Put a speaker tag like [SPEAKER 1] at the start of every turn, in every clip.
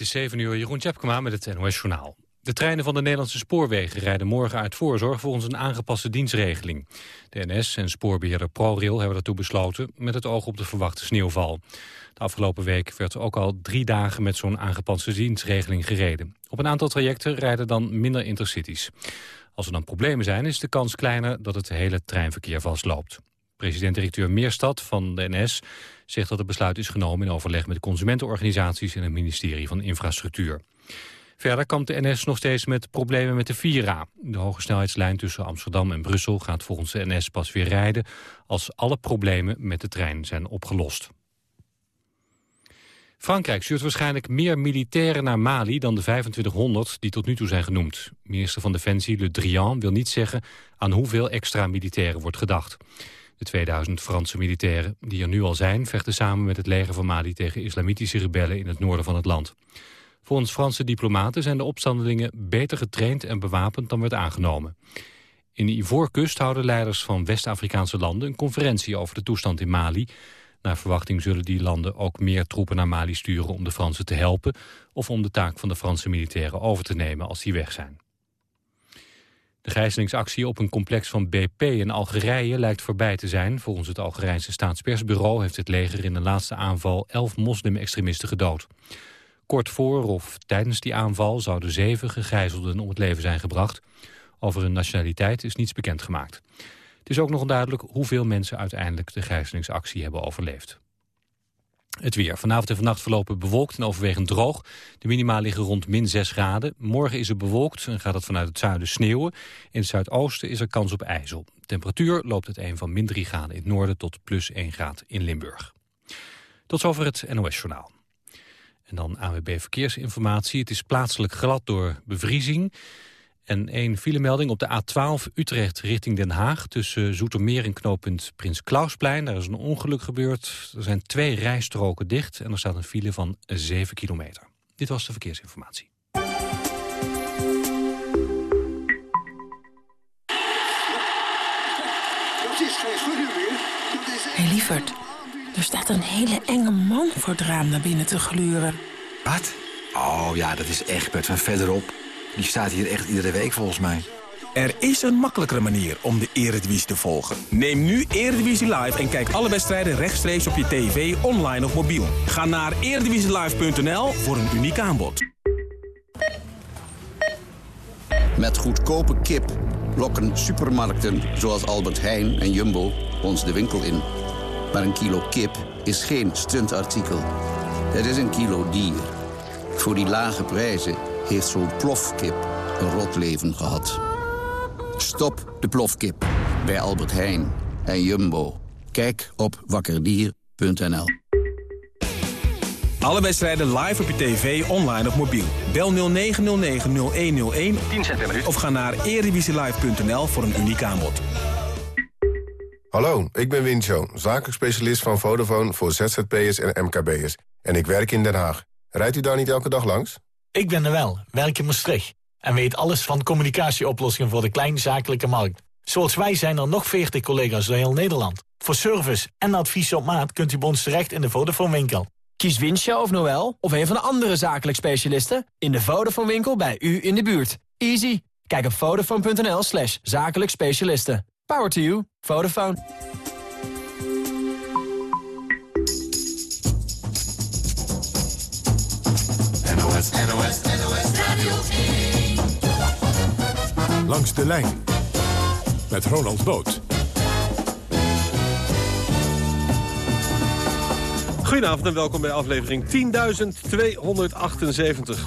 [SPEAKER 1] Het is 7 uur, Jeroen Tjepkema met het NOS Journaal. De treinen van de Nederlandse spoorwegen rijden morgen uit voorzorg volgens een aangepaste dienstregeling. De NS en spoorbeheerder ProRail hebben daartoe besloten met het oog op de verwachte sneeuwval. De afgelopen week werd ook al drie dagen met zo'n aangepaste dienstregeling gereden. Op een aantal trajecten rijden dan minder intercities. Als er dan problemen zijn is de kans kleiner dat het hele treinverkeer vastloopt. President-directeur Meerstad van de NS zegt dat het besluit is genomen in overleg met de consumentenorganisaties en het ministerie van Infrastructuur. Verder kampt de NS nog steeds met problemen met de Vira. De hoge snelheidslijn tussen Amsterdam en Brussel gaat volgens de NS pas weer rijden als alle problemen met de trein zijn opgelost. Frankrijk stuurt waarschijnlijk meer militairen naar Mali dan de 2500 die tot nu toe zijn genoemd. Minister van Defensie Le Drian wil niet zeggen aan hoeveel extra militairen wordt gedacht. De 2000 Franse militairen die er nu al zijn... vechten samen met het leger van Mali tegen islamitische rebellen in het noorden van het land. Volgens Franse diplomaten zijn de opstandelingen beter getraind en bewapend dan werd aangenomen. In de Ivoorkust houden leiders van West-Afrikaanse landen een conferentie over de toestand in Mali. Naar verwachting zullen die landen ook meer troepen naar Mali sturen om de Fransen te helpen... of om de taak van de Franse militairen over te nemen als die weg zijn. De gijzelingsactie op een complex van BP in Algerije lijkt voorbij te zijn. Volgens het Algerijnse staatspersbureau heeft het leger in de laatste aanval elf moslim-extremisten gedood. Kort voor of tijdens die aanval zouden zeven gegijzelden om het leven zijn gebracht. Over hun nationaliteit is niets bekendgemaakt. Het is ook nog onduidelijk hoeveel mensen uiteindelijk de gijzelingsactie hebben overleefd. Het weer. Vanavond en vannacht verlopen bewolkt en overwegend droog. De minima liggen rond min 6 graden. Morgen is het bewolkt en gaat het vanuit het zuiden sneeuwen. In het zuidoosten is er kans op ijzel. Temperatuur loopt het een van min 3 graden in het noorden tot plus 1 graad in Limburg. Tot zover het NOS-journaal. En dan AWB Verkeersinformatie. Het is plaatselijk glad door bevriezing. En één filemelding op de A12 Utrecht richting Den Haag... tussen Zoetermeer en knooppunt Prins Klausplein. Daar is een ongeluk gebeurd. Er zijn twee rijstroken dicht en er staat een file van 7 kilometer. Dit was de verkeersinformatie.
[SPEAKER 2] Hé hey, lieverd, er staat een hele enge man voor het raam naar binnen te gluren.
[SPEAKER 3] Wat? Oh ja, dat is Egbert van verderop. Die staat hier echt iedere week volgens mij.
[SPEAKER 4] Er is een makkelijkere manier om de Eredivisie te volgen. Neem nu Eredivisie Live en kijk alle wedstrijden rechtstreeks op je tv, online of mobiel. Ga naar eredivisielive.nl voor een uniek aanbod.
[SPEAKER 5] Met goedkope kip lokken supermarkten zoals Albert Heijn en Jumbo ons de winkel in. Maar een kilo kip is geen stuntartikel. Het is een kilo dier. Voor die lage prijzen heeft zo'n plofkip een rot leven gehad. Stop de plofkip bij Albert Heijn en Jumbo. Kijk op wakkerdier.nl.
[SPEAKER 4] Alle wedstrijden live op je tv, online of mobiel. Bel 0909-0101 of ga naar erevisielive.nl voor een uniek aanbod.
[SPEAKER 6] Hallo, ik ben Wincho, zakelijk specialist van Vodafone voor ZZP'ers en MKB'ers. En ik werk in Den Haag. Rijdt u daar niet elke dag langs?
[SPEAKER 7] Ik ben wel, werk in Maastricht. En weet alles van communicatieoplossingen voor de kleinzakelijke markt. Zoals wij zijn er nog 40 collega's door heel Nederland. Voor service en advies op maat kunt u bij ons terecht in de Vodafone winkel.
[SPEAKER 8] Kies Winsja of Noel of een van de andere zakelijk specialisten... in de Vodafone winkel bij u in de buurt. Easy. Kijk op vodafone.nl slash zakelijk specialisten. Power to you. Vodafone.
[SPEAKER 9] NOS, NOS, Radio 1.
[SPEAKER 10] Langs de lijn. Met Ronald Boot.
[SPEAKER 11] Goedenavond en welkom bij aflevering 10.278.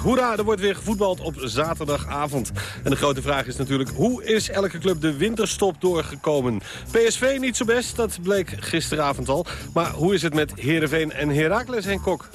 [SPEAKER 11] Hoera, er wordt weer gevoetbald op zaterdagavond. En de grote vraag is natuurlijk, hoe is elke club de winterstop doorgekomen? PSV niet zo best, dat bleek gisteravond al. Maar hoe is het met Heerenveen en Heracles, Henk Kok?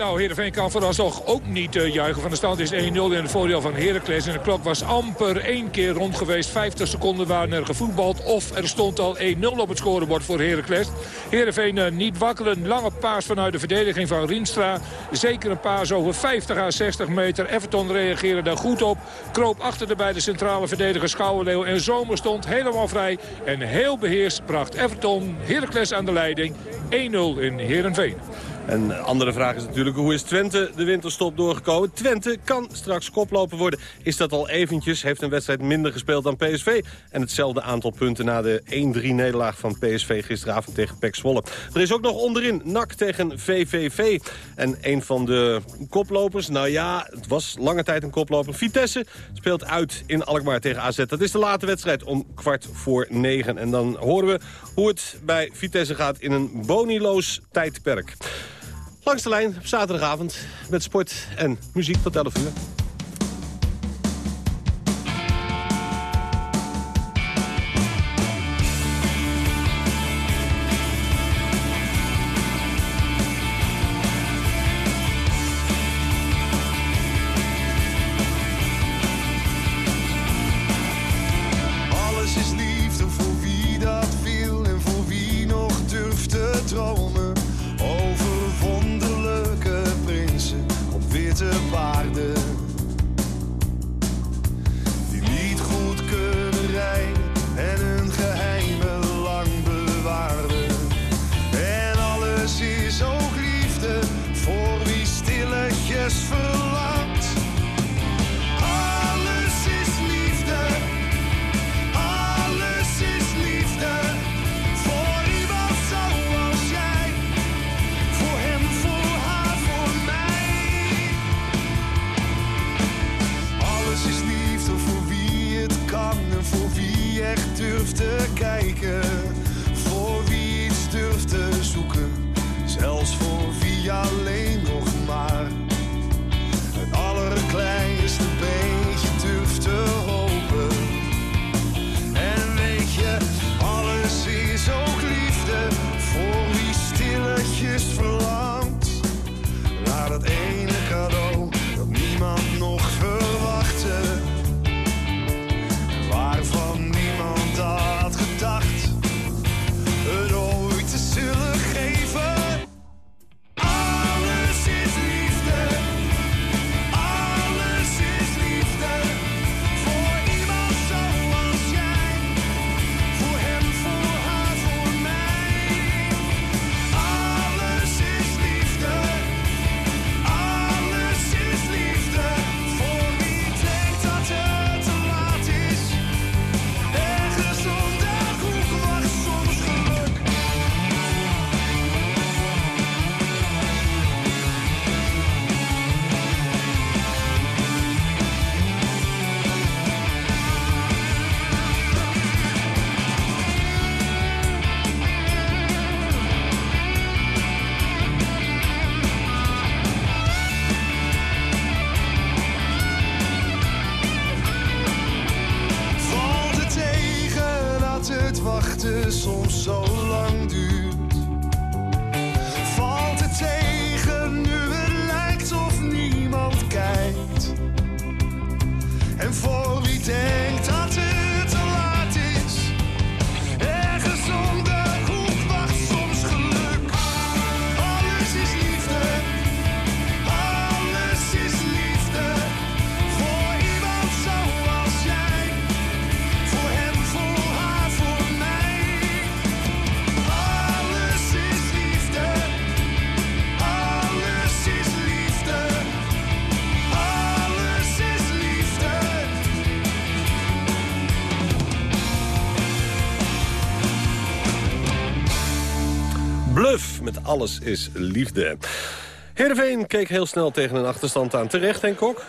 [SPEAKER 12] Nou, Heerenveen kan vooralsnog ook niet uh, juichen. Van de stand is 1-0 in het voordeel van Heracles. En de klok was amper één keer rond geweest. 50 seconden waren er gevoetbald. Of er stond al 1-0 op het scorebord voor Heracles. Heerenveen uh, niet wakkelen. Lange paas vanuit de verdediging van Rienstra. Zeker een paas over 50 à 60 meter. Everton reageerde daar goed op. Kroop achter de beide centrale verdedigers Schouwenleeuw. En Zomer stond helemaal vrij. En heel beheerst bracht Everton Heracles aan de leiding. 1-0 in Heerenveen.
[SPEAKER 13] En een andere vraag is natuurlijk, hoe is Twente de winterstop doorgekomen? Twente kan straks koploper worden. Is dat al eventjes? Heeft een wedstrijd minder gespeeld dan PSV. En hetzelfde aantal punten na de 1-3-nederlaag van PSV gisteravond tegen PEC Zwolle. Er is ook nog onderin NAC tegen VVV. En een van de koplopers, nou ja, het was lange tijd een koploper. Vitesse speelt uit in Alkmaar tegen AZ. Dat is de late wedstrijd om kwart voor negen. En dan horen we hoe het bij Vitesse gaat in een boniloos tijdperk. Langs de lijn op zaterdagavond met sport en muziek tot 11 uur.
[SPEAKER 11] Alles is Liefde.
[SPEAKER 13] Heerenveen keek heel snel tegen een achterstand aan. Terecht, Henk Kok?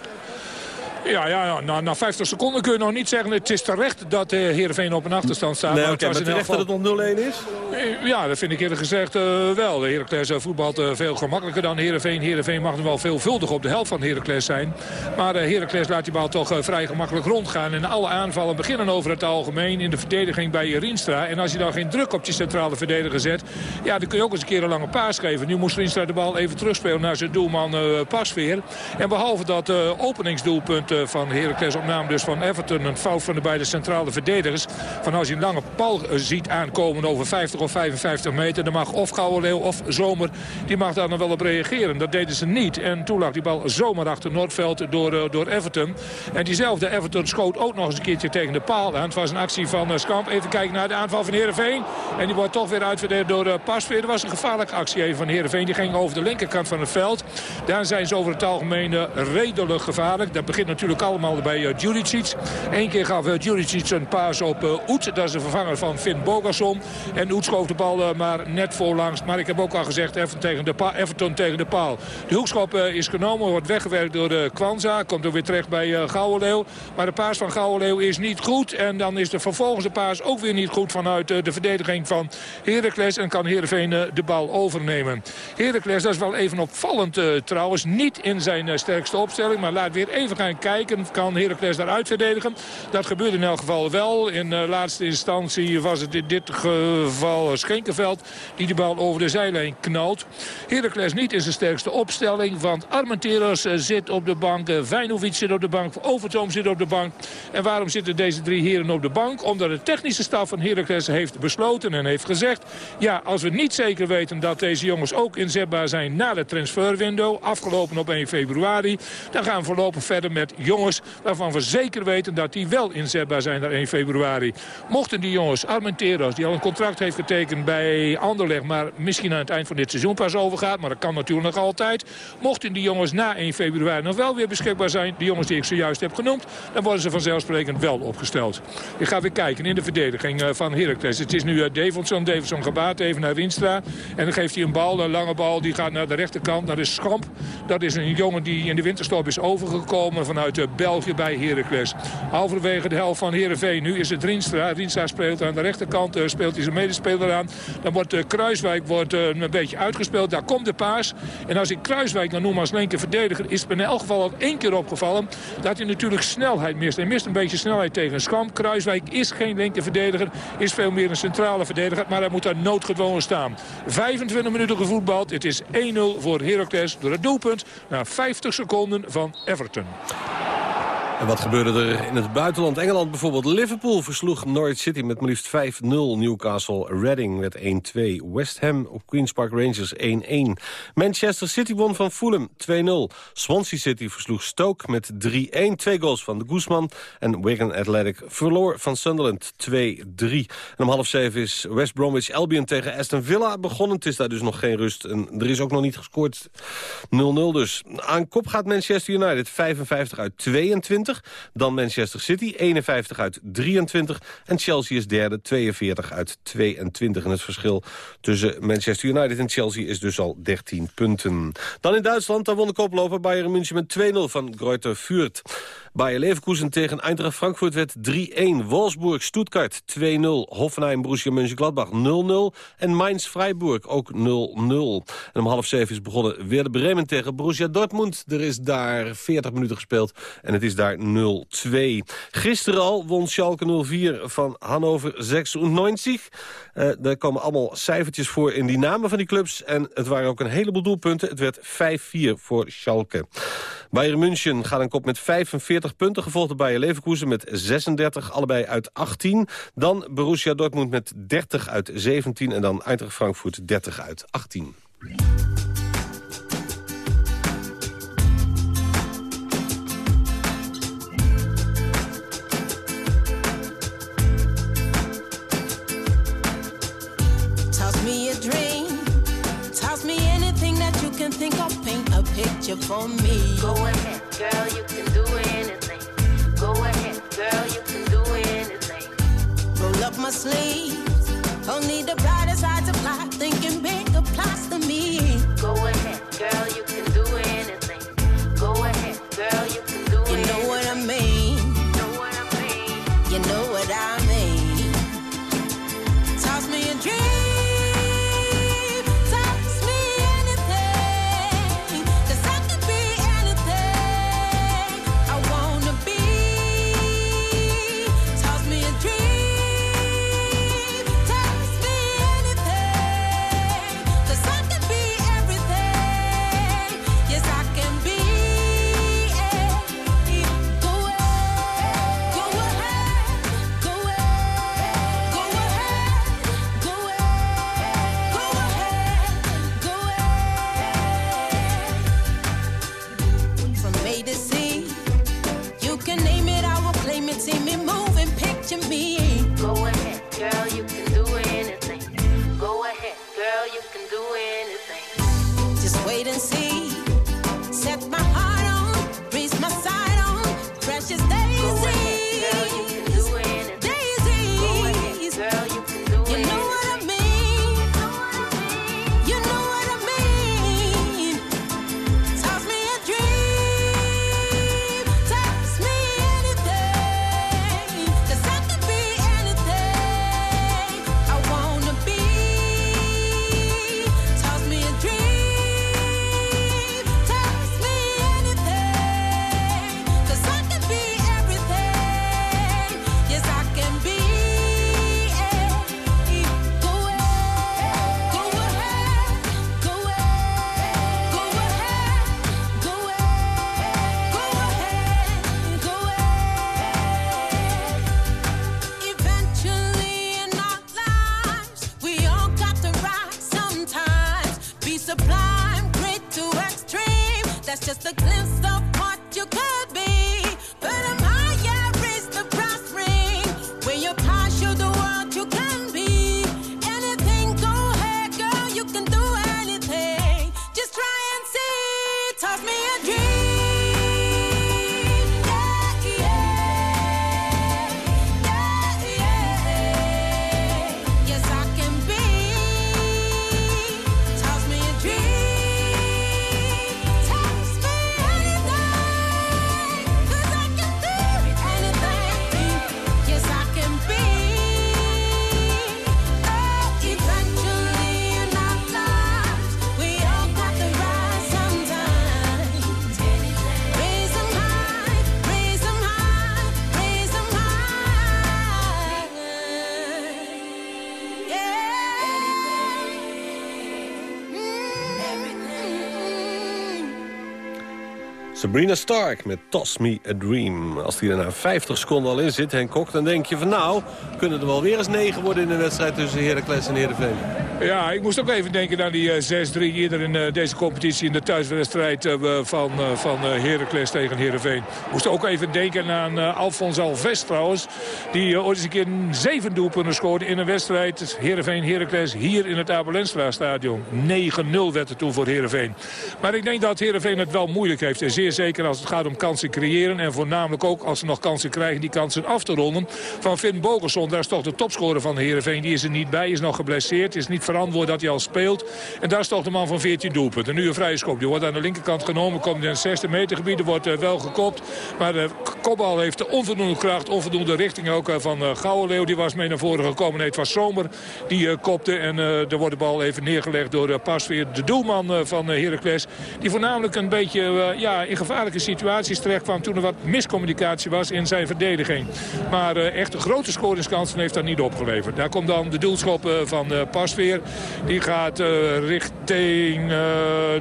[SPEAKER 12] Ja, ja, ja. Na, na 50 seconden kun je nog niet zeggen... het is terecht dat uh, Heerenveen op een achterstand staat.
[SPEAKER 13] Nee,
[SPEAKER 12] maar het was
[SPEAKER 13] maar
[SPEAKER 12] in elk
[SPEAKER 13] terecht dat
[SPEAKER 12] geval-
[SPEAKER 13] het nog 0-1 is?
[SPEAKER 12] Eh, Ja, dat vind ik eerlijk gezegd eh, wel. Heracles eh, voetbalt veel gemakkelijker dan Heerenveen. Heerenveen mag nog wel veelvuldig op de helft van Heracles zijn. Maar uh, Heracles laat die bal toch vrij gemakkelijk rondgaan. En alle aanvallen beginnen over het algemeen in de verdediging bij Rienstra. En als je dan geen druk op die centrale verdediger zet... ja, dan kun je ook eens een keer een lange paas geven. Nu moest Rienstra de bal even terugspelen naar zijn doelman Pasveer. En behalve dat openingsdoelpunt doelpunt van Heracles op naam dus van Everton. Een fout van de beide centrale verdedigers. Van als je een lange pal ziet aankomen over 50 of 55 meter... dan mag of Gouwenleeuw of Zomer, die mag daar nog wel op reageren. Dat deden ze niet. En toen lag die bal zomaar achter Noordveld door, door Everton. En diezelfde Everton schoot ook nog eens een keertje tegen de paal. Het was een actie van Skamp. Even kijken naar de aanval van Heerenveen. En die wordt toch weer uitverdedigd door Pasveer. Dat was een gevaarlijke actie even van Heerenveen. Die ging over de linkerkant van het veld. Daar zijn ze over het algemeen redelijk gevaarlijk. Dat begint natuurlijk allemaal bij Juricic. Eén keer gaf Juricic een paas op Oet. Dat is de vervanger van Finn Bogason. En Oet de bal uh, maar net voorlangs. Maar ik heb ook al gezegd, Everton tegen de, paal, Everton tegen de paal. De hoekschop is genomen, wordt weggewerkt door de Kwanza. Komt er weer terecht bij Gouwenleeuw. Maar de paas van Gouwenleeuw is niet goed. En dan is de vervolgens de paas ook weer niet goed vanuit de verdediging van Heracles. En kan Heerenveen de bal overnemen. Heracles, dat is wel even opvallend trouwens. Niet in zijn sterkste opstelling. Maar laat weer even gaan kijken. Kan Heracles daaruit verdedigen? Dat gebeurde in elk geval wel. In laatste instantie was het in dit geval Schenkenveld die de bal over de zijlijn knalt. Heracles niet in zijn sterkste opstelling. Want Armenteros uh, zit op de bank. Uh, Vijnovic zit op de bank. Overtoom zit op de bank. En waarom zitten deze drie heren op de bank? Omdat de technische staf van Heracles heeft besloten en heeft gezegd... ja, als we niet zeker weten dat deze jongens ook inzetbaar zijn na de transferwindow... afgelopen op 1 februari... dan gaan we voorlopig verder met jongens waarvan we zeker weten dat die wel inzetbaar zijn naar 1 februari. Mochten die jongens, Armenteros, die al een contract heeft getekend bij Anderlecht... maar misschien aan het eind van dit seizoen pas overgaat, maar dat kan natuurlijk nog altijd. Mochten die jongens na 1 februari nog wel weer beschikbaar zijn... die jongens die ik zojuist heb genoemd, dan worden ze vanzelfsprekend wel opgesteld. Ik ga weer kijken in de verdediging van Heracles. Het is nu Davidson, Davidson gebaat even naar Winstra. En dan geeft hij een bal, een lange bal, die gaat naar de rechterkant. Dat is Schamp. Dat is een jongen die in de winterstop is overgekomen vanuit België bij Heracles. Halverwege de helft van Heerenveen. Nu is het Rienstra. Rienstra speelt aan de rechterkant. Speelt hij zijn medespeler Dan wordt uh, Kruiswijk wordt, uh, een beetje uitgespeeld. Daar komt de paas. En als ik Kruiswijk dan noem als linker verdediger... is het me in elk geval al één keer opgevallen... dat hij natuurlijk snelheid mist. Hij mist een beetje snelheid tegen Scham. Kruiswijk is geen linker verdediger. Is veel meer een centrale verdediger. Maar hij moet daar noodgedwongen staan. 25 minuten gevoetbald. Het is 1-0 voor Heracles door het doelpunt. Na 50 seconden van Everton.
[SPEAKER 11] En wat gebeurde er in het buitenland? Engeland bijvoorbeeld. Liverpool versloeg Norwich City met maar liefst 5-0. Newcastle Reading met 1-2. West Ham op Queen's Park Rangers 1-1. Manchester City won van Fulham 2-0. Swansea City versloeg Stoke met 3-1. Twee goals van de Guzman. En Wigan Athletic verloor van Sunderland 2-3. En om half zeven is West Bromwich Albion tegen Aston Villa begonnen. Het is daar dus nog geen rust. En er is ook nog niet gescoord. 0-0 dus. Aan kop gaat Manchester United 55 uit 22. Dan Manchester City, 51 uit 23. En Chelsea is derde, 42 uit 22. En het verschil tussen Manchester United en Chelsea is dus al 13 punten. Dan in Duitsland, daar won de koploper Bayern München met 2-0 van Greuther Fürth. Bayer Leverkusen tegen Eintracht Frankfurt werd 3-1. Wolfsburg, Stuttgart 2-0. Hoffenheim, Borussia Mönchengladbach 0-0. En Mainz, Freiburg ook 0-0. En om half zeven is begonnen weer de Bremen tegen Borussia Dortmund. Er is daar 40 minuten gespeeld en het is daar 0-2. Gisteren al won Schalke 0-4 van Hannover 96. Uh, daar komen allemaal cijfertjes voor in die namen van die clubs. En het waren ook een heleboel doelpunten. Het werd 5-4 voor Schalke. Bayern München gaat een kop met 45 punten, gevolgd door Bayer Leverkusen met 36, allebei uit 18. Dan Borussia Dortmund met 30 uit 17 en dan Eintracht Frankfurt 30 uit 18.
[SPEAKER 14] A picture for me.
[SPEAKER 15] Go ahead, girl, you can do anything. Go ahead, girl, you can do anything.
[SPEAKER 14] Roll up my sleeves, only the side
[SPEAKER 11] Sabrina Stark met Toss Me a Dream. Als die er na 50 seconden al in zit, Henk Kok, dan denk je van nou... kunnen er wel weer eens negen worden in de wedstrijd tussen Heracles en Heerenveen.
[SPEAKER 12] Ja, ik moest ook even denken aan die eh, 6-3 eerder in eh, deze competitie... in de thuiswedstrijd eh, van, eh, van eh, Heracles tegen Heerenveen. Moest ook even denken aan eh, Alfons Alves trouwens. Die eh, ooit eens een keer zeven doelpunten scoorde in een wedstrijd. Heerenveen-Heracles hier in het Abelenstra stadion. 9-0 werd het toen voor Heerenveen. Maar ik denk dat Heerenveen het wel moeilijk heeft. En zeer zeker als het gaat om kansen creëren. En voornamelijk ook als ze nog kansen krijgen die kansen af te ronden. Van Finn Bogerson, daar is toch de topscorer van Heerenveen. Die is er niet bij, is nog geblesseerd. Is niet verantwoord dat hij al speelt. En daar is de man van 14 doelpunten. Nu een vrije schop. Die wordt aan de linkerkant genomen. Komt in het 6 meter gebied. Er wordt eh, wel gekopt. Maar de kopbal heeft onvoldoende kracht. Onvoldoende richting ook eh, van uh, Gouwenleeuw. Die was mee naar voren gekomen. Nee, het was Zomer die eh, kopte. En eh, er wordt de bal even neergelegd door Pasveer. De doelman eh, van Heracles. Die voornamelijk een beetje ja, in gevaarlijke situaties terecht kwam. Toen er wat miscommunicatie was in zijn verdediging. Maar echt de grote scoringskansen heeft dat niet opgeleverd. Daar komt dan de doelschop van uh, Die gaat richting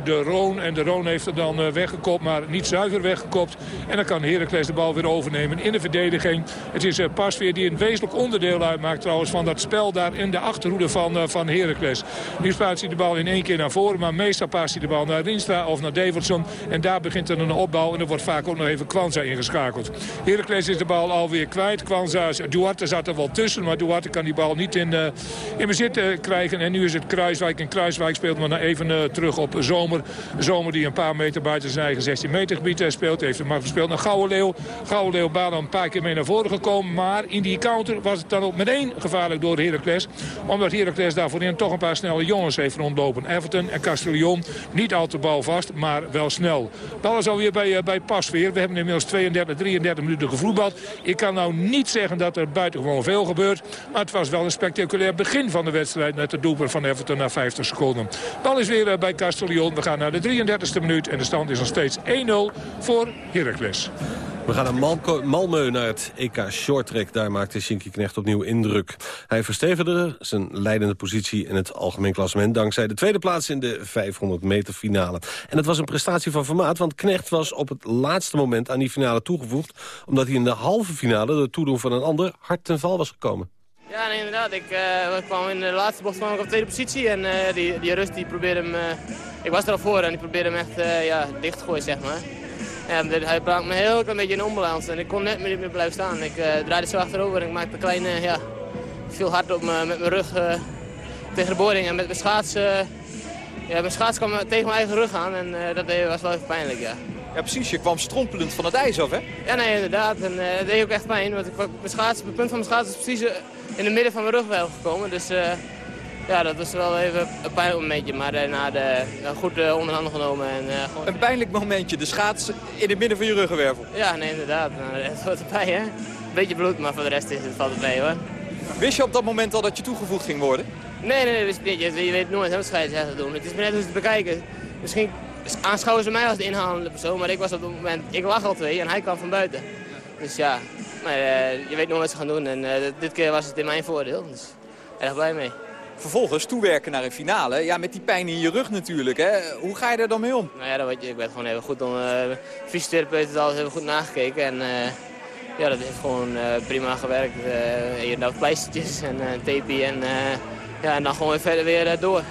[SPEAKER 12] de Roon. En de Roon heeft er dan weggekopt. Maar niet zuiver weggekopt. En dan kan Heracles de bal weer overnemen in de verdediging. Het is Pasveer die een wezenlijk onderdeel uitmaakt trouwens van dat spel daar in de achterhoede van, van Heracles. Nu spaart hij de bal in één keer naar voren. Maar meestal paast hij de bal naar Rienstra of naar Davidson. En daar begint er een opbouw. En er wordt vaak ook nog even Kwanza ingeschakeld. Heracles is de bal alweer kwijt. Kwanza, Duarte zat er wel tussen. Maar Duarte kan die bal niet in, in bezit uh, En nu is het Kruiswijk. En Kruiswijk speelt maar nou even uh, terug op Zomer. Zomer die een paar meter buiten zijn eigen 16 meter gebied speelt. Heeft hem maar verspeeld naar Gouwenleeuw. Gouwenleeuw baan een paar keer mee naar voren gekomen. Maar in die counter was het dan ook meteen gevaarlijk door Heracles. Omdat Heracles daar voorin toch een paar snelle jongens heeft rondlopen. Everton en Castellon niet al te balvast, maar wel snel. Bal is alweer bij, bij Pasveer. We hebben inmiddels 32, 33 minuten gevoetbald. Ik kan nou niet zeggen dat er buitengewoon veel gebeurt. Maar het was wel een spectaculair begin van de wedstrijd... met de van Everton na 50 seconden. Bal is weer bij Castellon. We gaan naar de 33e minuut. En de stand is nog steeds 1-0 voor Heracles.
[SPEAKER 11] We gaan naar Malmö, naar het EK Shorttrack. Daar maakte Shinky Knecht opnieuw indruk. Hij verstevigde zijn leidende positie in het algemeen klassement... dankzij de tweede plaats in de 500 meter finale. En het was een prestatie van formaat, want Knecht was op het laatste moment aan die finale toegevoegd... omdat hij in de halve finale, door toedoen van een ander, hard ten val was gekomen.
[SPEAKER 16] Ja, nee, inderdaad. Ik uh, kwam in de laatste bocht kwam ik op tweede positie. En uh, die, die rust die probeerde hem... Uh, ik was er al voor en die probeerde hem echt ja, dicht te gooien, zeg maar. Hij bracht me heel klein beetje in onbalans en ik kon net niet meer blijven staan. Ik draaide zo achterover en ik maakte een kleine, ja, viel hard op me, met mijn rug tegen de boarding. En met mijn schaats Ja, mijn schaats kwam tegen mijn eigen rug aan en eh, dat was wel even pijnlijk, ja.
[SPEAKER 17] Ja, precies. Je kwam strompelend van het ijs af, hè?
[SPEAKER 16] Ja, nee, inderdaad. En eh, het deed ook echt pijn, want ik, mijn, schaats, mijn punt van mijn schaats is precies eh, in het midden van mijn rugwel gekomen. Dus eh, ja, dat was wel even een pijnlijk momentje, maar daarna de, eh, goed uh, onder handen genomen. En, eh, gewoon...
[SPEAKER 17] Een pijnlijk momentje, de schaats in het midden van je ruggenwervel.
[SPEAKER 16] Ja, nee, inderdaad. Nou, het hoort erbij, hè. Beetje bloed, maar voor de rest is het, valt het mee, hoor.
[SPEAKER 17] Wist je op dat moment al dat je toegevoegd ging worden?
[SPEAKER 16] Nee, nee, nee. Je, je weet nooit hoe scheidsrechter doen. Het is maar net hoe ze het bekijken. Misschien aanschouwen ze mij als de inhalende persoon, maar ik was op dat moment, ik lag al twee en hij kwam van buiten. Dus ja, maar uh, je weet nooit wat ze gaan doen en uh, dit keer was het in mijn voordeel, dus erg blij mee.
[SPEAKER 17] Vervolgens toewerken naar een finale, ja met die pijn in je rug natuurlijk, hè. Hoe ga je daar dan mee om?
[SPEAKER 16] Nou ja, dat weet je, ik ben gewoon even goed om, uh, fysiotherapeut heeft alles even goed nagekeken en ja, dat heeft gewoon prima gewerkt. je hebt pleistertjes en een tape en, ja, en dan gewoon weer verder weer door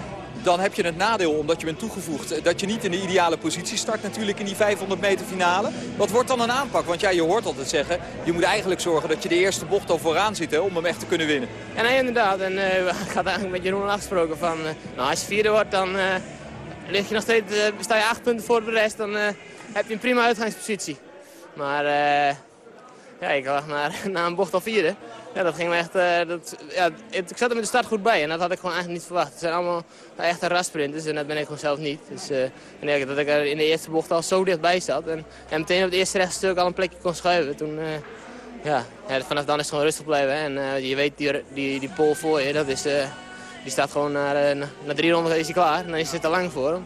[SPEAKER 17] dan heb je het nadeel, omdat je bent toegevoegd... dat je niet in de ideale positie start natuurlijk in die 500 meter finale. Wat wordt dan een aanpak? Want ja, je hoort altijd zeggen... je moet eigenlijk zorgen dat je de eerste bocht al vooraan zit hè, om hem echt te kunnen winnen.
[SPEAKER 16] Ja, nee, inderdaad. En uh, ik had eigenlijk met Jeroen afgesproken van... Uh, nou, als je vierde wordt, dan uh, je nog steeds, sta je acht punten voor de rest. Dan heb je een prima uitgangspositie. Maar ja, ik lag naar, na een bocht al vierde. Ja, dat ging me echt... Uh, dat, ja, ik zat er met de start goed bij en dat had ik gewoon eigenlijk niet verwacht. Het zijn allemaal echt rasprinters en dat ben ik gewoon zelf niet. Dus uh, en dat ik er in de eerste bocht al zo dichtbij zat en, en meteen op het eerste rechtstuk al een plekje kon schuiven. Toen, uh, ja, ja, vanaf dan is het gewoon rustig blijven. En je weet, die, die, die pol voor je, dat is, die staat gewoon na, na drie ronden is hij klaar. En dan is het te lang voor hem.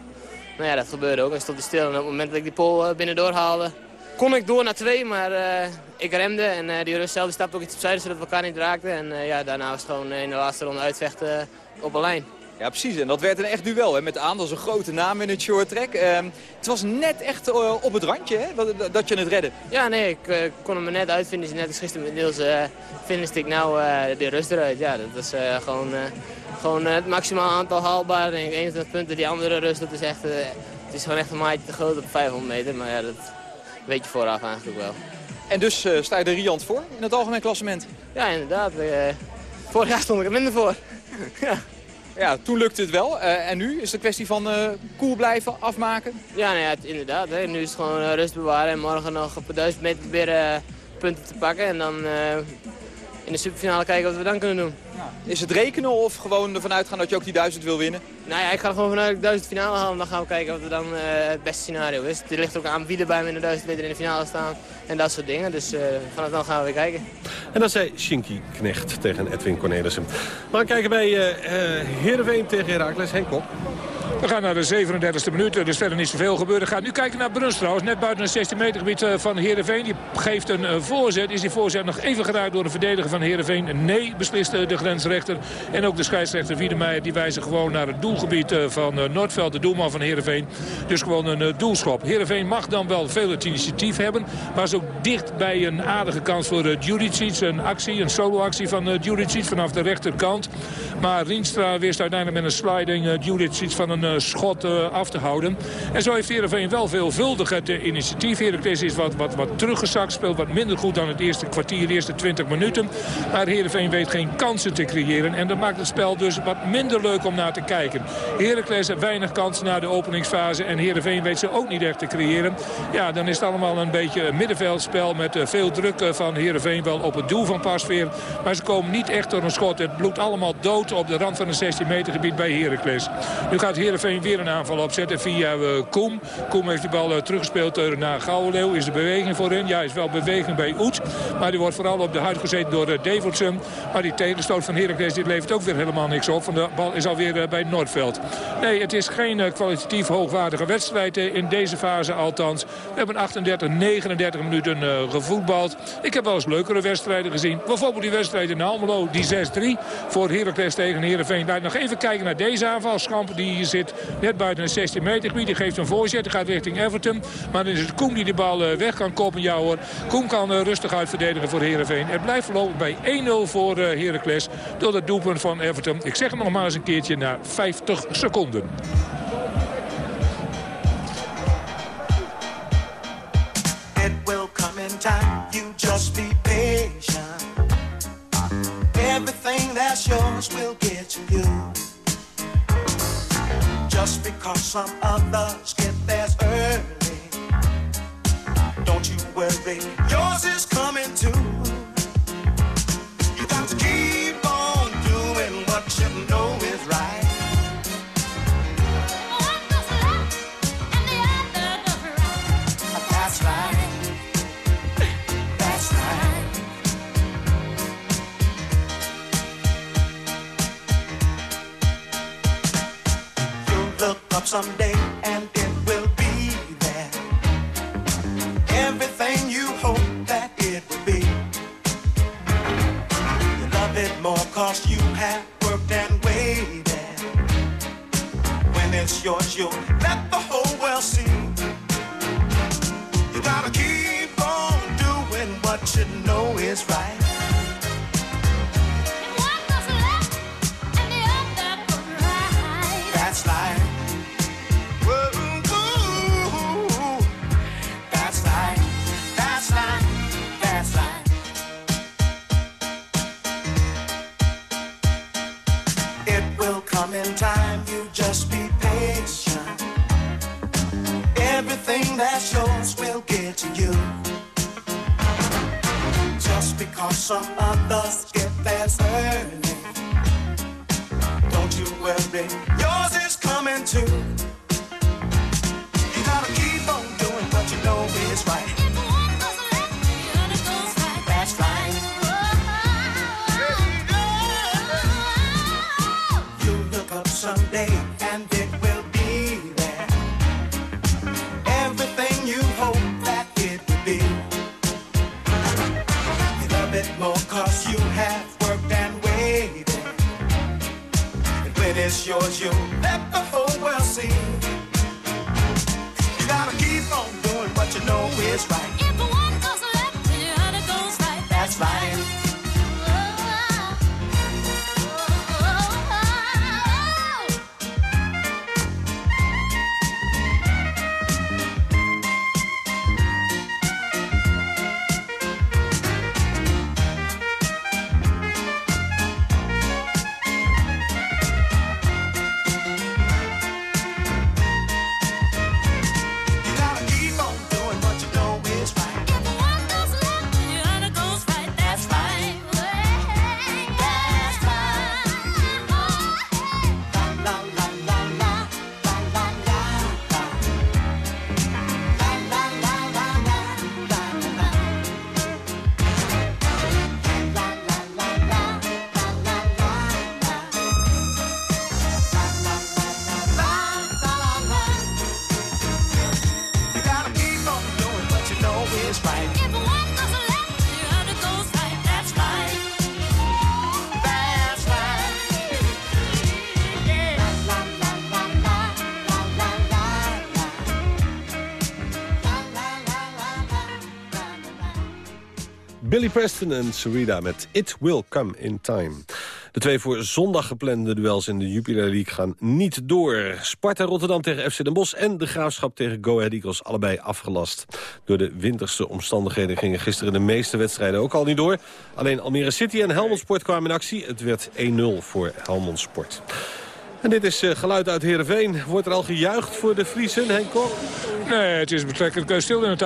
[SPEAKER 16] Nou ja, dat gebeurde ook. Hij stond stil en op het moment dat ik die pol binnendoor haalde, kon ik door naar twee, maar uh, ik remde. En uh, die Rus zelf die stapte ook iets opzij, zodat we elkaar niet raakten. En uh, ja, daarna was het gewoon in de laatste ronde uitvechten op een lijn.
[SPEAKER 17] Ja, precies. En dat werd een echt duel hè, met Aandels, een grote naam in het short track. Ehm, het was net echt op het randje hè, dat, dat, je het redde.
[SPEAKER 16] Ja, nee, ik kon hem net uitvinden. Net als gisteren met Niels finishte ik nou de rust eruit. Ja, dat is gewoon, gewoon het maximaal aantal haalbaar. Denk ik, 21 punten, die andere rust, dat is echt... het is gewoon echt een maatje te groot op 500 meter. Maar ja, dat weet je vooraf eigenlijk wel.
[SPEAKER 17] En dus uh, sta je er riant voor in het algemeen klassement?
[SPEAKER 16] Ja, inderdaad. Uh, vorig jaar stond ik er minder voor. ja.
[SPEAKER 17] ja, toen lukte het wel. Uh, en nu is het een kwestie van cool blijven, afmaken?
[SPEAKER 16] Ja, nou ja inderdaad. Hè. Nu is het gewoon rust bewaren en morgen nog op 1000 meter proberen punten te pakken. En dan in de superfinale kijken wat we dan kunnen doen.
[SPEAKER 17] Ja. Is het rekenen of gewoon ervan uitgaan dat je ook die 1000 wil winnen?
[SPEAKER 16] Nou ja, ik ga er gewoon vanuit dat ik 1000 finale haal. En dan gaan we kijken wat er dan uh, het beste scenario is. Er ligt ook aan wie er bij me in de 1000 meter in de finale staan. En dat soort dingen. Dus uh, vanaf dan gaan we weer kijken.
[SPEAKER 11] En dat zei Shinky Knecht tegen Edwin Cornelissen. Gaan kijken bij uh, Heerenveen tegen Herakles. Henk Kok.
[SPEAKER 12] We gaan naar de 37e minuut. Er is verder niet zoveel gebeurd. We gaan nu kijken naar Bruns trouwens. Net buiten het 16 meter gebied van Heerenveen. Die geeft een voorzet. Is die voorzet nog even geraakt door de verdediger van Heerenveen? Nee, beslist de grensrechter. En ook de scheidsrechter Wiedemeijer. Die wijzen gewoon naar het doelgebied van Noordveld. De doelman van Heerenveen. Dus gewoon een doelschop. Heerenveen mag dan wel veel het initiatief hebben. Maar is ook dicht bij een aardige kans voor Juricic. Een actie, een solo-actie van Juricic vanaf de rechterkant. Maar Rienstra wist uiteindelijk met een sliding Juricic van een schot af te houden. En zo heeft Heerenveen wel veelvuldig het initiatief. Heracles is wat, wat, wat teruggezakt. Speelt wat minder goed dan het eerste kwartier, de eerste 20 minuten. Maar Heerenveen weet geen kansen te creëren. En dat maakt het spel dus wat minder leuk om naar te kijken. Heracles heeft weinig kansen na de openingsfase. En Heerenveen weet ze ook niet echt te creëren. Ja, dan is het allemaal een beetje een middenveldspel met veel druk van Heerenveen. Wel op het doel van Pasveer. Maar ze komen niet echt door een schot. Het bloedt allemaal dood op de rand van het 16 meter gebied bij Heracles. Nu gaat Heerenveen weer een aanval opzetten via uh, Koem. Koem heeft de bal uh, teruggespeeld uh, naar Gouwenleeuw. Is de beweging voor hen? Ja, is wel beweging bij Oet. Maar die wordt vooral op de huid gezeten door Davidson. Maar die tegenstoot van Heracles dit levert ook weer helemaal niks op. Van de bal is alweer bij Noordveld. Nee, het is geen kwalitatief hoogwaardige wedstrijd in deze fase althans. We hebben 38, 39 minuten gevoetbald. Ik heb wel eens leukere wedstrijden gezien. Bijvoorbeeld die wedstrijd in Almelo, die 6-3 voor Heracles tegen Heerenveen. Laat nog even kijken naar deze aanval. Schamp die zit net buiten het 16 meter gebied. Die geeft een voorzet, die gaat richting Everton. Maar dan is het Koen die de bal weg kan kopen. Ja hoor, Koen kan rustig uitverdedigen voor Heerenveen. Het blijft voorlopig bij 1-0 voor Heracles door het doelpunt van Everton. Ik zeg het nog een keertje na 50 seconden.
[SPEAKER 18] It will come in time, you just be patient. Everything that's yours will get to you. Just because some others get theirs early. Don't you worry, yours is coming too. Up someday and it will be there. Everything you hope that it would be. You love it more cause you have worked and waited. When it's yours, you'll let the whole world see. You gotta keep on doing what you know is right. That's yours will get to you. Just because some others
[SPEAKER 11] Billy Preston en Sarita met It Will Come in Time. De twee voor zondag geplande duels in de Jupiler League gaan niet door. Sparta Rotterdam tegen FC Den Bosch en de Graafschap tegen Go Ahead Eagles allebei afgelast. Door de winterse omstandigheden gingen gisteren de meeste wedstrijden ook al niet door. Alleen Almere City en Helmond Sport kwamen in actie. Het werd 1-0 voor Helmond Sport. En dit is eh, geluid uit Heerenveen. Wordt er al gejuicht voor de Friesen, Henk Kok?
[SPEAKER 12] Nee, het is betrekkelijk eh, stil in het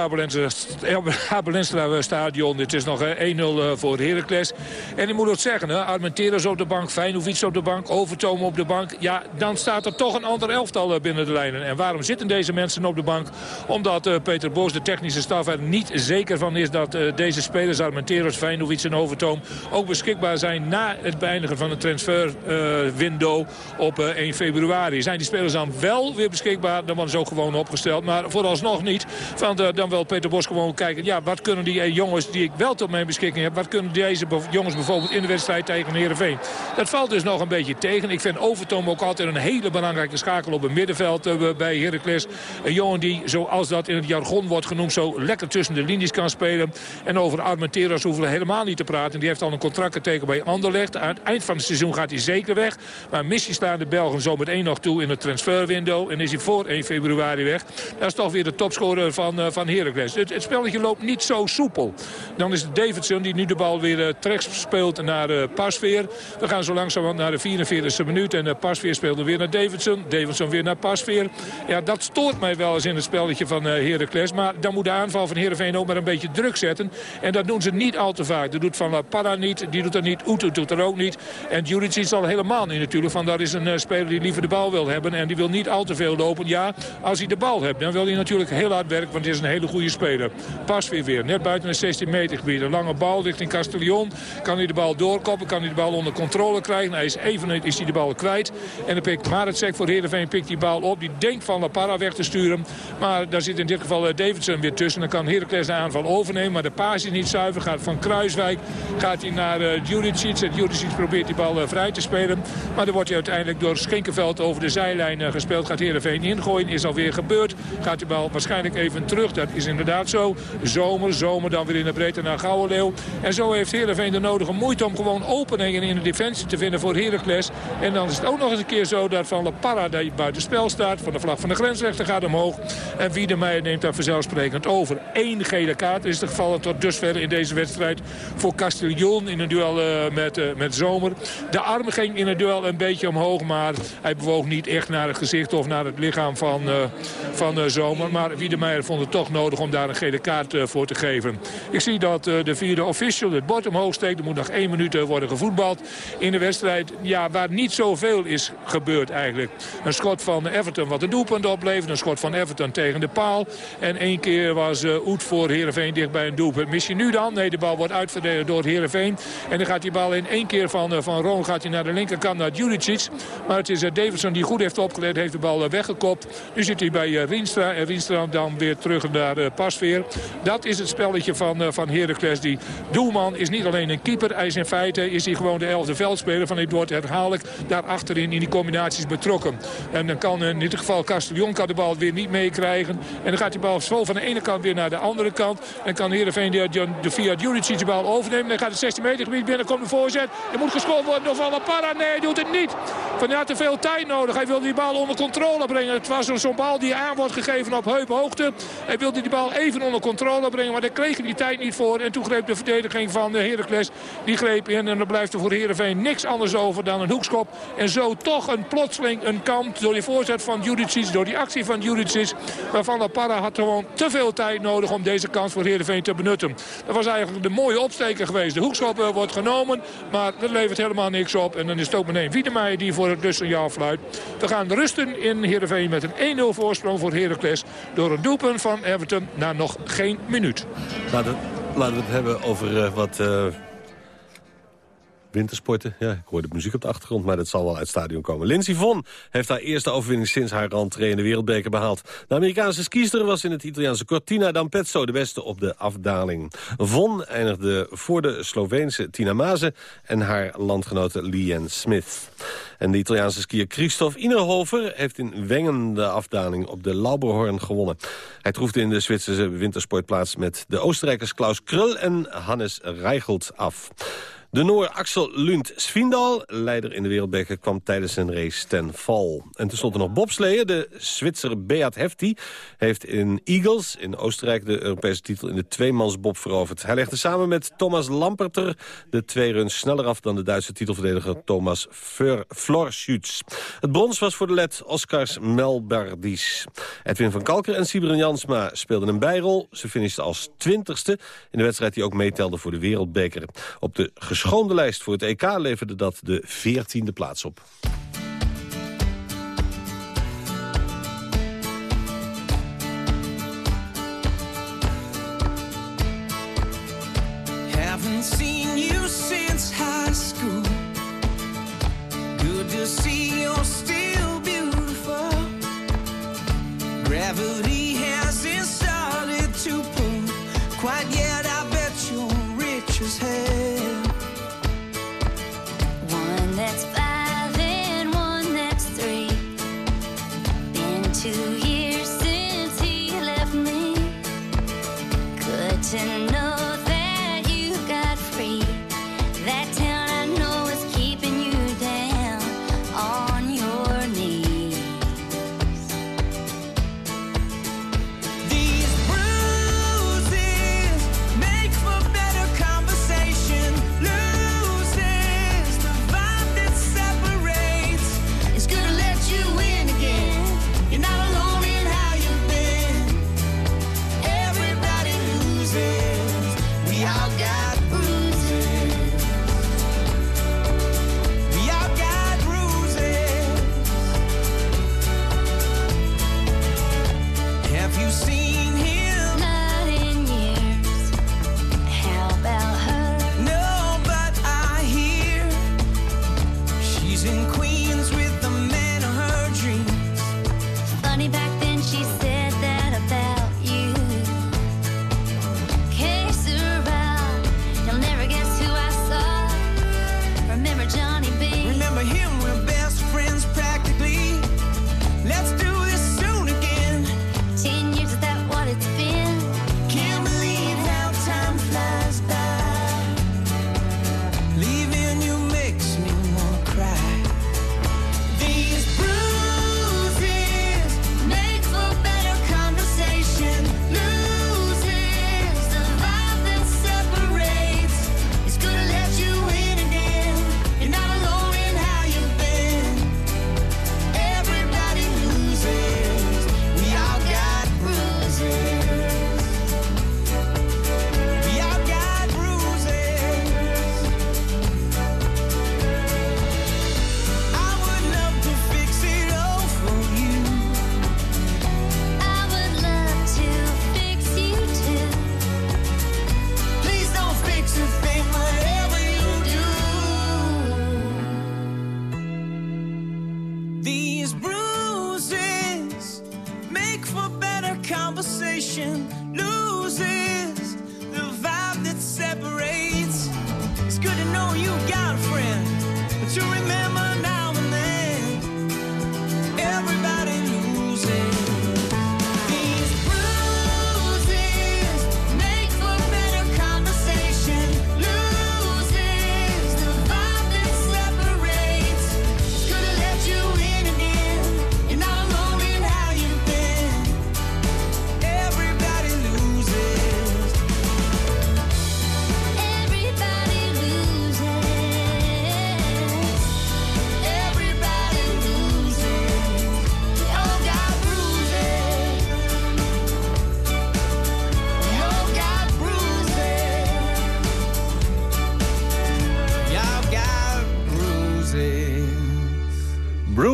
[SPEAKER 12] Abelenstra stadion. Het is nog eh, 1-0 eh, voor Heracles. En ik moet het zeggen, hè, Armenteros op de bank, Feyenoord op de bank, Overtoom op de bank. Ja, dan staat er toch een ander elftal eh, binnen de lijnen. En waarom zitten deze mensen op de bank? Omdat eh, Peter Boos, de technische staf, er niet zeker van is dat eh, deze spelers, Armenteros, Feyenoord en Overtoom, ook beschikbaar zijn na het beëindigen van het transferwindow op eh, 1 februari. Zijn die spelers dan wel weer beschikbaar, dan worden ze ook gewoon opgesteld. Maar vooralsnog niet. Want eh, dan wil Peter Bos gewoon kijken, ja, wat kunnen die eh, jongens die ik wel tot mijn beschikking heb, wat kunnen deze jongens bijvoorbeeld in de wedstrijd tegen Heerenveen? Dat valt dus nog een beetje tegen. Ik vind Overtoom ook altijd een hele belangrijke schakel op het middenveld eh, bij Heracles. Een jongen die, zoals dat in het jargon wordt genoemd, zo lekker tussen de linies kan spelen. En over Armenteros hoeven we helemaal niet te praten. Die heeft al een contract getekend bij Anderlecht. Aan het eind van het seizoen gaat hij zeker weg. Maar missie staande Belgen zo meteen nog toe in het transferwindow. En is hij voor 1 februari weg. Dat is toch weer de topscorer van, uh, van Heracles. Het, het, spelletje loopt niet zo soepel. Dan is het Davidson die nu de bal weer uh, speelt naar uh, Pasveer. We gaan zo langzaam naar de 44e minuut. En uh, Pasveer speelt weer naar Davidson. Davidson weer naar Pasveer. Ja, dat stoort mij wel eens in het spelletje van uh, Heracles. Maar dan moet de aanval van Heerenveen ook maar een beetje druk zetten. En dat doen ze niet al te vaak. Dat doet Van La Parra niet. Die doet dat niet. Oetu doet dat ook niet. En Juric is al helemaal niet natuurlijk. Van dat is een speler die liever de bal wil hebben. En die wil niet al te veel lopen. Ja, als hij de bal hebt, dan wil hij natuurlijk heel hard werken. Want het is een hele goede speler. Pas weer weer. Net buiten de 16 meter gebied. Een lange bal richting Castellon. Kan hij de bal doorkoppen? Kan hij de bal onder controle krijgen? Hij is even is hij de bal kwijt. En dan pikt Maretsek voor Heerenveen pikt die bal op. Die denkt Van La Parra weg te sturen. Maar daar zit in dit geval Davidson weer tussen. Dan kan Heracles de aanval overnemen. Maar de paas is niet zuiver. Gaat van Kruiswijk gaat hij naar uh, Juricic. En Juricic probeert die bal vrij te spelen. Maar dan wordt hij uiteindelijk door Schenkenveld over de zijlijn uh, gespeeld. Gaat Heerenveen ingooien. Is alweer gebeurd. Gaat die bal waarschijnlijk even terug. Dat is inderdaad zo. Zomer, zomer dan weer in de breedte naar Gouwenleeuw. En zo heeft Heerenveen de nodige moeite om gewoon openingen in de defensie te vinden voor Heracles. En dan is het ook nog eens een keer zo dat Van La Parra die buiten spel staat. Van de vlag van de grensrechter gaat omhoog. En Wiedemeyer neemt daar vanzelfsprekend over. Eén gele kaart is het gevallen tot dusver in deze wedstrijd voor Castellon in een duel uh, met, uh, met Zomer. De arm ging in het duel een beetje omhoog, maar hij bewoog niet echt naar het gezicht of naar het lichaam van, uh, van Zomer. Maar Wiedemeyer vond het toch nodig om daar een gele kaart voor te geven. Ik zie dat de vierde official het bord omhoog steekt. Er moet nog één minuut worden gevoetbald in de wedstrijd. Ja, waar niet zoveel is gebeurd eigenlijk. Een schot van Everton wat een doelpunt oplevert. Een schot van Everton tegen de paal. En één keer was Oet voor Heerenveen dicht bij een doelpunt. Misschien nu dan? Nee, de bal wordt uitverdedigd door Heerenveen. En dan gaat die bal in één keer van, van Roon gaat hij naar de linkerkant naar Juricic. Maar het is uh, Davidson die goed heeft opgelet. Heeft de bal weggekopt. Nu zit hij bij Rienstra. En Rienstra dan weer terug naar Pasveer. Dat is het spelletje van, van Heracles. Die doelman is niet alleen een keeper. Hij is in feite is hij gewoon de elfde veldspeler. Van hij wordt herhaaldelijk daar achterin in die combinaties betrokken. En dan kan in dit geval Castellon kan de bal weer niet meekrijgen. En dan gaat die bal zo van de ene kant weer naar de andere kant. En kan Heerenveen de, de, de via Juricic de bal overnemen. Dan gaat het 16 meter gebied binnen. Komt de voorzet. Er moet gescoord worden door Van Parra. Nee, doet het niet. Van te veel tijd nodig. Hij wilde die bal onder controle brengen. Het was zo'n bal die aan wordt gegeven op heuphoogte. Hij wilde die bal even onder controle brengen. Maar daar kreeg hij die tijd niet voor. En toen greep de verdediging van Heracles. Die greep in. En dan blijft er voor Heerenveen niks anders over dan een hoekschop. En zo toch een plotseling een kant door die voorzet van Judicic. Door die actie van Judicic. Waarvan La Parra had gewoon te veel tijd nodig om deze kans voor Heerenveen te benutten. Dat was eigenlijk de mooie opsteker geweest. De hoekschop uh, wordt genomen. Maar dat levert helemaal niks op. En dan is het ook meteen Wiedemeyer die voor het rustsignaal fluit. We gaan rusten in Heerenveen met een 1-0 voorsprong voor Heracles. Door een doelpunt van Everton na nog geen minuut.
[SPEAKER 11] Laten, laten we het hebben over uh, wat... Uh wintersporten. Ja, ik hoor de muziek op de achtergrond, maar dat zal wel uit het stadion komen. Lindsey Vonn heeft haar eerste overwinning sinds haar rentree in de wereldbeker behaald. De Amerikaanse skiester was in het Italiaanse Cortina d'Ampezzo de beste op de afdaling. Vonn eindigde voor de Sloveense Tina Maze en haar landgenote Liane Smith. En de Italiaanse skier Christophe Inerhofer heeft in Wengen de afdaling op de Lauberhorn gewonnen. Hij troefde in de Zwitserse wintersportplaats met de Oostenrijkers Klaus Krul en Hannes Reichelt af. De Noor Axel Lund Svindal, leider in de wereldbeker, kwam tijdens zijn race ten val. En tenslotte nog bobsleeën. De Zwitser Beat Hefti heeft in Eagles in Oostenrijk de Europese titel in de tweemansbob veroverd. Hij legde samen met Thomas Lamperter de twee runs sneller af dan de Duitse titelverdediger Thomas Florschütz. Het brons was voor de led Oscars Melbardis. Edwin van Kalker en Sibren Jansma speelden een bijrol. Ze finishten als twintigste in de wedstrijd die ook meetelde voor de wereldbeker. Op de geschoonde lijst voor het EK leverde dat de 14e plaats op.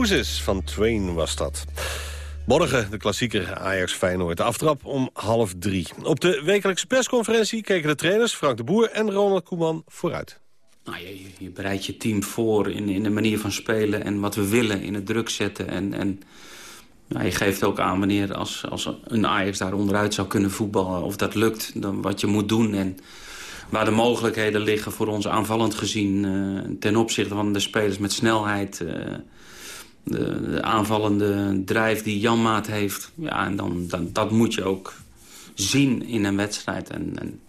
[SPEAKER 19] Bruises
[SPEAKER 11] van Twain was dat. Morgen de klassieker Ajax Feyenoord. De aftrap om half drie. Op de wekelijkse persconferentie keken de trainers Frank de Boer en Ronald Koeman vooruit.
[SPEAKER 20] Nou, je, je bereidt je team voor in, in de manier van spelen en wat we willen in het druk zetten. En, en nou, je geeft ook aan wanneer als, als een Ajax daar onderuit zou kunnen voetballen, of dat lukt, dan wat je moet doen. En waar de mogelijkheden liggen voor ons aanvallend gezien eh, ten opzichte van de spelers met snelheid. eh, de, de aanvallende drijf die Janmaat heeft. Ja, en dan, dan, dat moet je ook zien in een wedstrijd. En, en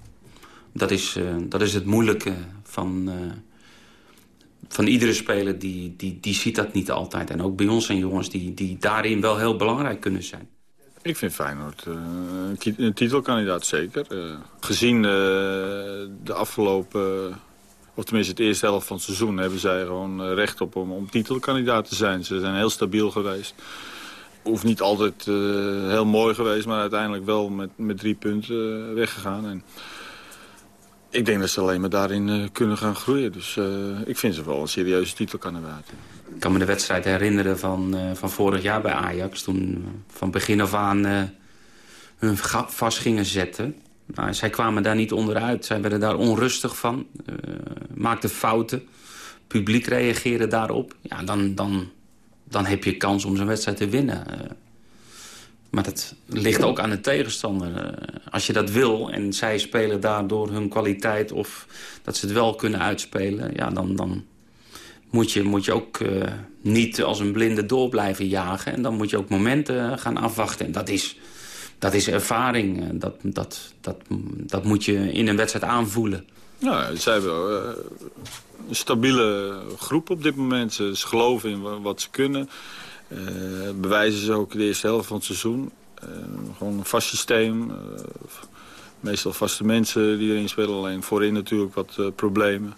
[SPEAKER 20] dat, is, eh, dat is het moeilijke van, eh, van iedere speler. Die, die, die ziet dat niet altijd. En ook bij ons zijn jongens die, die daarin wel heel belangrijk kunnen zijn.
[SPEAKER 21] Ik vind Feyenoord eh, een titelkandidaat zeker. Gezien de afgelopen, of tenminste het eerste helft van het seizoen... hebben zij gewoon eh, recht op om, om titelkandidaat te zijn. Ze zijn heel stabiel geweest. Hoeft niet altijd eh, heel mooi geweest, maar uiteindelijk wel met, met drie punten eh, weggegaan. En ik denk dat ze alleen maar daarin kunnen gaan groeien. Dus ik vind ze wel een serieuze titelkandidaat.
[SPEAKER 20] Ik kan me de wedstrijd herinneren van, van vorig jaar bij Ajax. Toen van begin af aan hun gat vast gingen zetten. Nou, zij kwamen daar niet onderuit. Zij werden daar onrustig van. eh, maakten fouten. Publiek reageerde daarop. Ja, dan, dan, dan heb je kans om zo'n wedstrijd te winnen. Eh, maar dat ligt ook aan de tegenstander. Eh, als je dat wil en zij spelen daardoor hun kwaliteit... of dat ze het wel kunnen uitspelen... Ja, dan, dan moet, je, moet je ook niet als een blinde door blijven jagen. En dan moet je ook momenten gaan afwachten. En dat is, dat is ervaring. Eh, Dat, dat, dat, dat moet je in een wedstrijd aanvoelen.
[SPEAKER 21] Nou, zij hebben eh, een stabiele groep op dit moment. Ze, ze geloven in wa- wat ze kunnen. Eh, bewijzen ze ook de eerste helft van het seizoen. Gewoon een vast systeem. meestal vaste mensen die erin spelen. Alleen voorin natuurlijk wat problemen.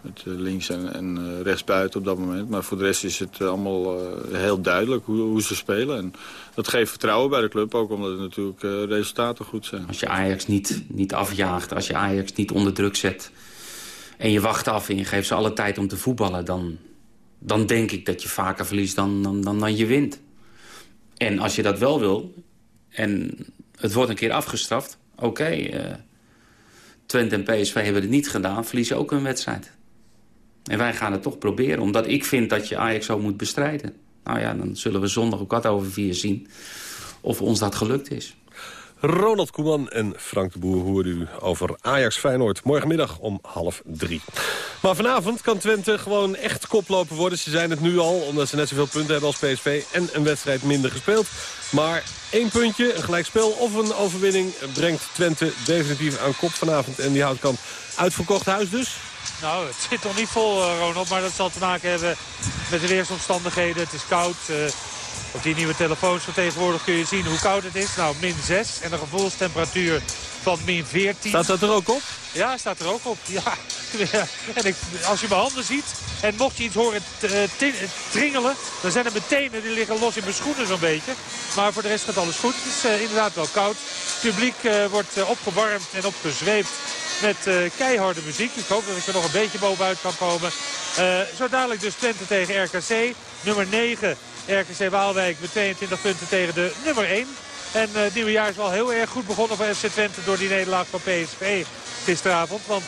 [SPEAKER 21] Met eh, links en, en eh, rechts buiten op dat moment. Maar voor de rest is het eh, allemaal heel duidelijk hoe, hoe ze spelen. En dat geeft vertrouwen bij de club. Ook omdat het natuurlijk resultaten goed zijn.
[SPEAKER 20] Als je Ajax niet, niet afjaagt, als je Ajax niet onder druk zet... en je wacht af en je geeft ze alle tijd om te voetballen... dan, dan denk ik dat je vaker verliest dan, dan, dan, dan je wint. En als je dat wel wil en het wordt een keer afgestraft... oké, eh, Twente en PSV hebben het niet gedaan, verliezen ook een wedstrijd. En wij gaan het toch proberen, omdat ik vind dat je Ajax zo moet bestrijden. Nou ja, dan zullen we zondag ook wat over vier zien of ons dat gelukt is.
[SPEAKER 11] Ronald Koeman en Frank de Boer hoorden u over Ajax Feyenoord. Morgenmiddag om half drie. Maar vanavond kan Twente gewoon echt koploper worden. Ze zijn het nu al, omdat ze net zoveel punten hebben als PSV... en een wedstrijd minder gespeeld. Maar één puntje, een gelijkspel of een overwinning... brengt Twente definitief aan kop vanavond. En die houtkamp uitverkocht huis dus.
[SPEAKER 22] Nou, het zit nog niet vol, eh, Ronald. Maar dat zal te maken hebben met de weersomstandigheden. Het is koud. eh, op die nieuwe telefoons van tegenwoordig kun je zien hoe koud het is. Nou, min 6 en een gevoelstemperatuur van min 14.
[SPEAKER 11] Staat dat er ook op?
[SPEAKER 22] Ja, staat er ook op. Ja. En ik, als je mijn handen ziet en mocht je iets horen eh, tringelen... dan zijn er mijn tenen die liggen los in mijn schoenen zo'n beetje. Maar voor de rest gaat alles goed. Het is inderdaad wel koud. Het publiek wordt opgewarmd en opgezweept met eh, keiharde muziek. Ik hoop dat ik er nog een beetje bovenuit kan komen. Eh, zo dadelijk dus Twente tegen RKC. Nummer 9 RKC Waalwijk met 22 punten tegen de nummer 1. En eh, het nieuwe jaar is wel heel erg goed begonnen voor FC Twente door die nederlaag van PSV gisteravond. Want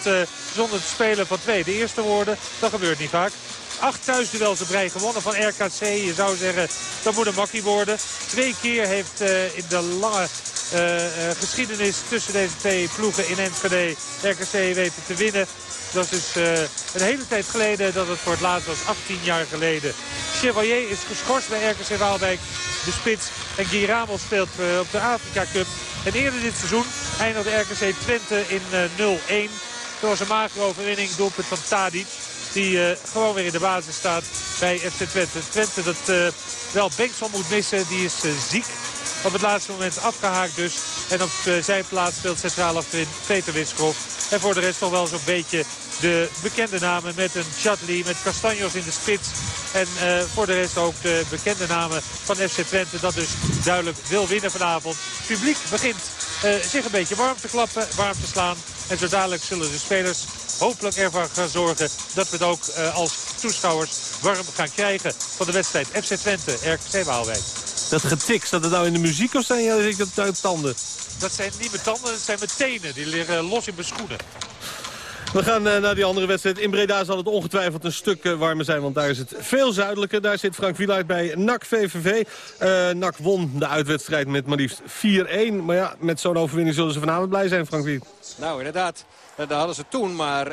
[SPEAKER 22] zonder het spelen van twee de eerste woorden, dat gebeurt niet vaak. Acht thuisduels op rij gewonnen van RKC. Je zou zeggen, dat moet een makkie worden. Twee keer heeft eh, in de lange eh, eh, geschiedenis tussen deze twee ploegen in Enschede. RKC weten te winnen. Dat is dus een hele tijd geleden dat het voor het laatst was, 18 jaar geleden. Chevalier is geschorst bij RKC Waalwijk, de spits. En Guy Ramos speelt op de Afrika Cup. En eerder dit seizoen eindigde RKC Twente in eh, 0-1. Dat was een magere overwinning, doelpunt van Tadic. Die eh, gewoon weer in de basis staat bij FC Twente. Twente dat eh, wel Bengtson moet missen, die is eh, ziek. Op het laatste moment afgehaakt dus. En op zijn plaats speelt centraal achterin Peter Wiskhoff. En voor de rest nog wel zo'n beetje de bekende namen met een Chadli, met Castanjos in de spits. En voor de rest ook de bekende namen van FC Twente dat dus duidelijk wil winnen vanavond. Het publiek begint zich een beetje warm te klappen, warm te slaan. En zo dadelijk zullen de spelers hopelijk ervoor gaan zorgen dat we het ook eh, als toeschouwers warm gaan krijgen van de wedstrijd FC Twente, RKC Waalwijk.
[SPEAKER 11] Dat getik, staat het nou in de muziek of zijn jij dat uit tanden?
[SPEAKER 22] Dat zijn niet mijn tanden, dat zijn mijn tenen. Die liggen los in mijn schoenen.
[SPEAKER 11] We gaan eh, naar die andere wedstrijd. In Breda zal het ongetwijfeld een stuk eh, warmer zijn, want daar is het veel zuidelijker. Daar zit Frank Wieluid bij NAC VVV. Eh NAC won de uitwedstrijd met maar liefst 4-1. Maar ja, met zo'n overwinning zullen ze vanavond blij zijn, Frank Wiel.
[SPEAKER 23] Nou, inderdaad. Daar hadden ze toen maar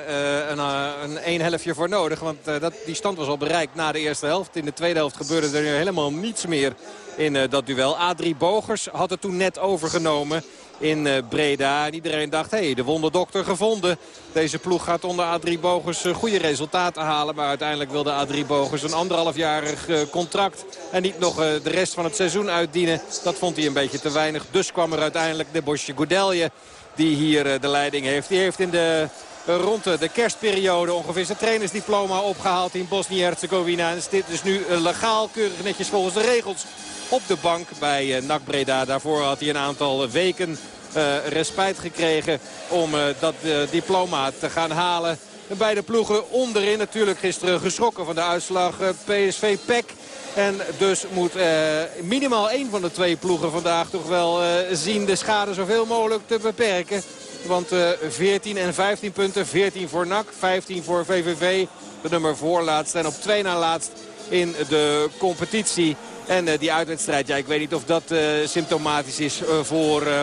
[SPEAKER 23] een, een één helftje voor nodig. Want dat, die stand was al bereikt na de eerste helft. In de tweede helft gebeurde er helemaal niets meer in dat duel. Adrie Bogers had het toen net overgenomen in eh, Breda. En iedereen dacht, hé, hey, de wonderdokter gevonden. Deze ploeg gaat onder Adrie Bogers eh, goede resultaten halen. Maar uiteindelijk wilde Adrie Bogers een anderhalfjarig eh, contract. En niet nog de rest van het seizoen uitdienen. Dat vond hij een beetje te weinig. Dus kwam er uiteindelijk de Bosje Goudelje die hier de leiding heeft. Die heeft in de rond de de kerstperiode ongeveer zijn trainersdiploma opgehaald in Bosnië-Herzegovina. En zit dus nu eh, legaal, keurig netjes volgens de regels op de bank bij eh, NAC Breda. Daarvoor had hij een aantal weken eh respijt gekregen om dat diploma te gaan halen. De beide ploegen onderin natuurlijk gisteren geschrokken van de uitslag PSV-PEC. En dus moet minimaal één van de twee ploegen vandaag toch wel zien de schade zoveel mogelijk te beperken. Want eh 14 en 15 punten, 14 voor NAC, 15 voor VVV. De nummer voorlaatst en op twee na laatst in de competitie. En eh, die uitwedstrijd, ja, ik weet niet of dat eh, symptomatisch is eh, voor eh,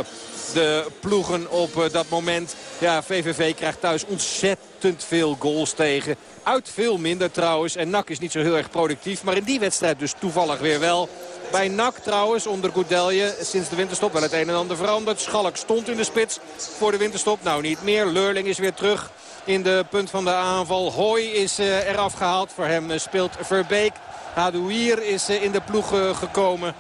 [SPEAKER 23] de ploegen op eh, dat moment. Ja, VVV krijgt thuis ontzettend veel goals tegen. Uit veel minder trouwens. En NAC is niet zo heel erg productief. Maar in die wedstrijd dus toevallig weer wel. Bij NAC trouwens onder Goudelje sinds de winterstop wel het een en ander veranderd. Schalk stond in de spits voor de winterstop. Nou niet meer. Leurling is weer terug in de punt van de aanval. Hooi is eh, eraf gehaald. Voor hem eh, speelt Verbeek. Hadouier is eh, in de ploeg gekomen.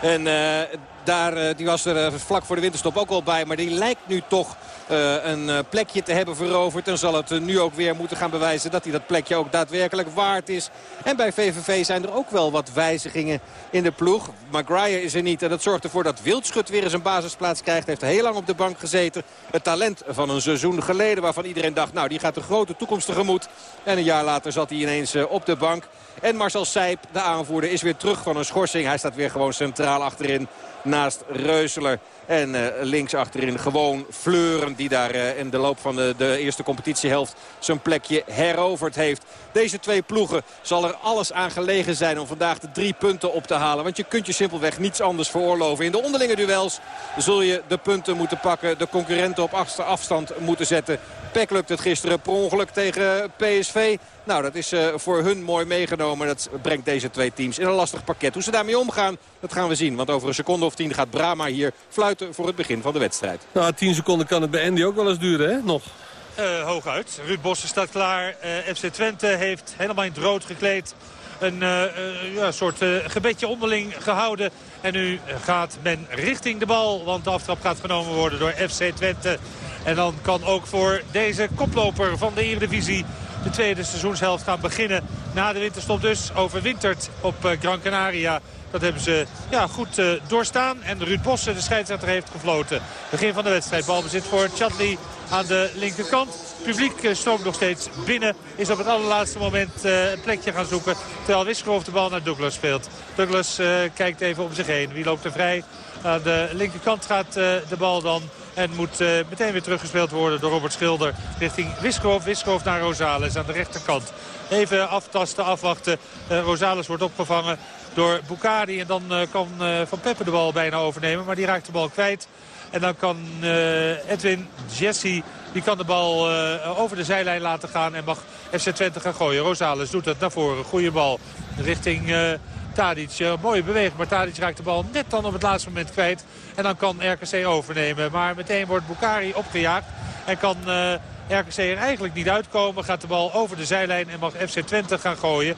[SPEAKER 23] En eh, daar, eh, die was er eh, vlak voor de winterstop ook al bij. Maar die lijkt nu toch eh, een plekje te hebben veroverd. En zal het nu ook weer moeten gaan bewijzen dat hij dat plekje ook daadwerkelijk waard is. En bij VVV zijn er ook wel wat wijzigingen in de ploeg. Maguire is er niet en dat zorgt ervoor dat Wildschut weer eens een basisplaats krijgt. Heeft heel lang op de bank gezeten. Het talent van een seizoen geleden waarvan iedereen dacht... nou, die gaat een grote toekomst tegemoet. En een jaar later zat hij ineens op de bank. En Marcel Seip, de aanvoerder, is weer terug van een schorsing. Hij staat weer gewoon centraal achterin naast Reuseler. En eh, links achterin gewoon Fleuren die daar eh, in de loop van de, de eerste competitiehelft zijn plekje heroverd heeft. Deze twee ploegen zal er alles aan gelegen zijn om vandaag de drie punten op te halen. Want je kunt je simpelweg niets anders veroorloven. In de onderlinge duels zul je de punten moeten pakken. De concurrenten op achtste afstand moeten zetten. Peck lukt het gisteren per ongeluk tegen PSV. Nou, dat is eh, voor hun mooi meegenomen. Dat brengt deze twee teams in een lastig pakket. Hoe ze daarmee omgaan, dat gaan we zien. Want over een seconde of tien gaat Brama hier fluiten voor het begin van de wedstrijd.
[SPEAKER 11] Nou, 10 seconden kan het bij Andy ook wel eens duren, hè? Nog.
[SPEAKER 22] Eh, hooguit. Ruud Bossen staat klaar. Eh, FC Twente heeft helemaal in het rood gekleed. Een ja, soort eh, gebedje onderling gehouden. En nu gaat men richting de bal. Want de aftrap gaat genomen worden door FC Twente. En dan kan ook voor deze koploper van de Eredivisie de tweede seizoenshelft gaan beginnen. Na de winterstop dus overwinterd op eh, Gran Canaria. Dat hebben ze ja, goed eh, doorstaan. En Ruud Bossen, de scheidsrechter, heeft gefloten. Begin van de wedstrijd. Balbezit voor Chadli aan de linkerkant. Publiek eh, stroomt nog steeds binnen. Is op het allerlaatste moment een plekje gaan zoeken. Terwijl Wisselhoff de bal naar Douglas speelt. Douglas kijkt even om zich heen. Wie loopt er vrij? Aan de linkerkant gaat de bal dan en moet eh, meteen weer teruggespeeld worden door Robert Schilder richting Wiskoof. Wiskoof naar Rosales aan de rechterkant. Even aftasten, afwachten. Eh, Rosales wordt opgevangen door Bukari. En dan eh, kan Van Peppe de bal bijna overnemen. Maar die raakt de bal kwijt. En dan kan Edwin Jesse die kan de bal over de zijlijn laten gaan. En mag FC Twente gaan gooien. Rosales doet het naar voren. Goede bal richting... Tadic, eh, mooie beweging, maar Tadic raakt de bal net dan op het laatste moment kwijt. En dan kan RKC overnemen. Maar meteen wordt Bukari opgejaagd en kan eh, RKC er eigenlijk niet uitkomen. Gaat de bal over de zijlijn en mag FC Twente gaan gooien.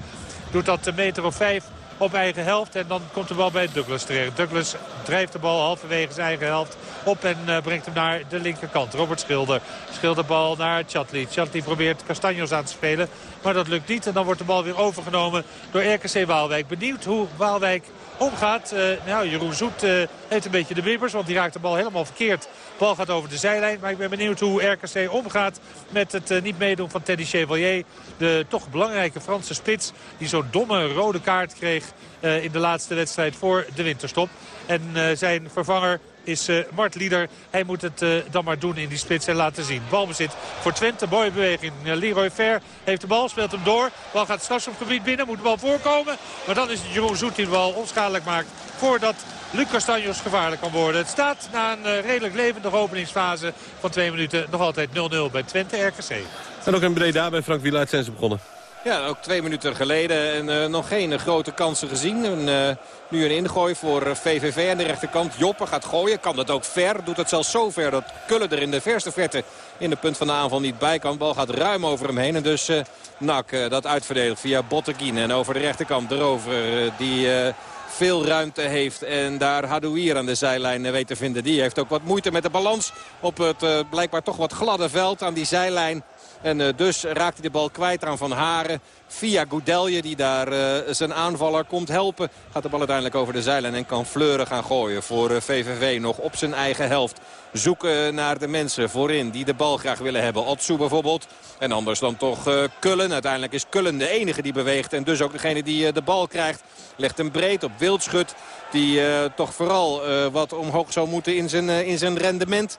[SPEAKER 22] Doet dat een meter of vijf op eigen helft. En dan komt de bal bij Douglas terecht. Douglas drijft de bal halverwege zijn eigen helft op en eh, brengt hem naar de linkerkant. Robert Schilder. Schilderbal naar Chatli. Chatli probeert Castanjos aan te spelen. Maar dat lukt niet. En dan wordt de bal weer overgenomen door RKC Waalwijk. Benieuwd hoe Waalwijk omgaat. Eh, nou, Jeroen Zoet eh, heeft een beetje de bibbers, want die raakt de bal helemaal verkeerd. De bal gaat over de zijlijn, maar ik ben benieuwd hoe RKC omgaat met het niet meedoen van Teddy Chevalier. De toch belangrijke Franse spits die zo'n domme rode kaart kreeg in de laatste wedstrijd voor de winterstop. En eh, zijn vervanger is eh, Mart Lieder. Hij moet het eh, dan maar doen in die spits en laten zien. Balbezit voor Twente. Mooie beweging. Eh, Leroy Ver heeft de bal, speelt hem door. Bal gaat straks op het gebied binnen. Moet de bal voorkomen. Maar dan is het Jeroen Zoet die de bal onschadelijk maakt. Voordat Luc Castanjos gevaarlijk kan worden. Het staat na een eh, redelijk levendige openingsfase van twee minuten nog altijd 0-0 bij Twente RKC.
[SPEAKER 11] En ook in Breda bij Frank Wieluid zijn ze begonnen.
[SPEAKER 23] Ja, ook twee minuten geleden en eh, nog geen eh, grote kansen gezien. En, eh, nu een ingooi voor eh, VVV aan de rechterkant. Joppe gaat gooien, kan dat ook ver. Doet het zelfs zo ver dat Kullen er in de verste verte in de punt van de aanval niet bij kan. Bal gaat ruim over hem heen. En dus eh Nak eh, dat uitverdedigt via Botteguin. En over de rechterkant erover eh, die... eh, veel ruimte heeft. En daar Hadouier aan de zijlijn eh, weet te vinden. Die heeft ook wat moeite met de balans op het eh, blijkbaar toch wat gladde veld aan die zijlijn. En eh, dus raakt hij de bal kwijt aan Van Haren. Via Goudelje die daar eh, zijn aanvaller komt helpen. Gaat de bal uiteindelijk over de zijlijn en kan Fleuren gaan gooien voor eh, VVV. Nog op zijn eigen helft. Zoeken naar de mensen voorin die de bal graag willen hebben. Otsu bijvoorbeeld. En anders dan toch eh, Kullen. Uiteindelijk is Kullen de enige die beweegt. En dus ook degene die eh, de bal krijgt. Legt hem breed op Wildschut. Die eh, toch vooral eh, wat omhoog zou moeten in zijn, eh, in zijn rendement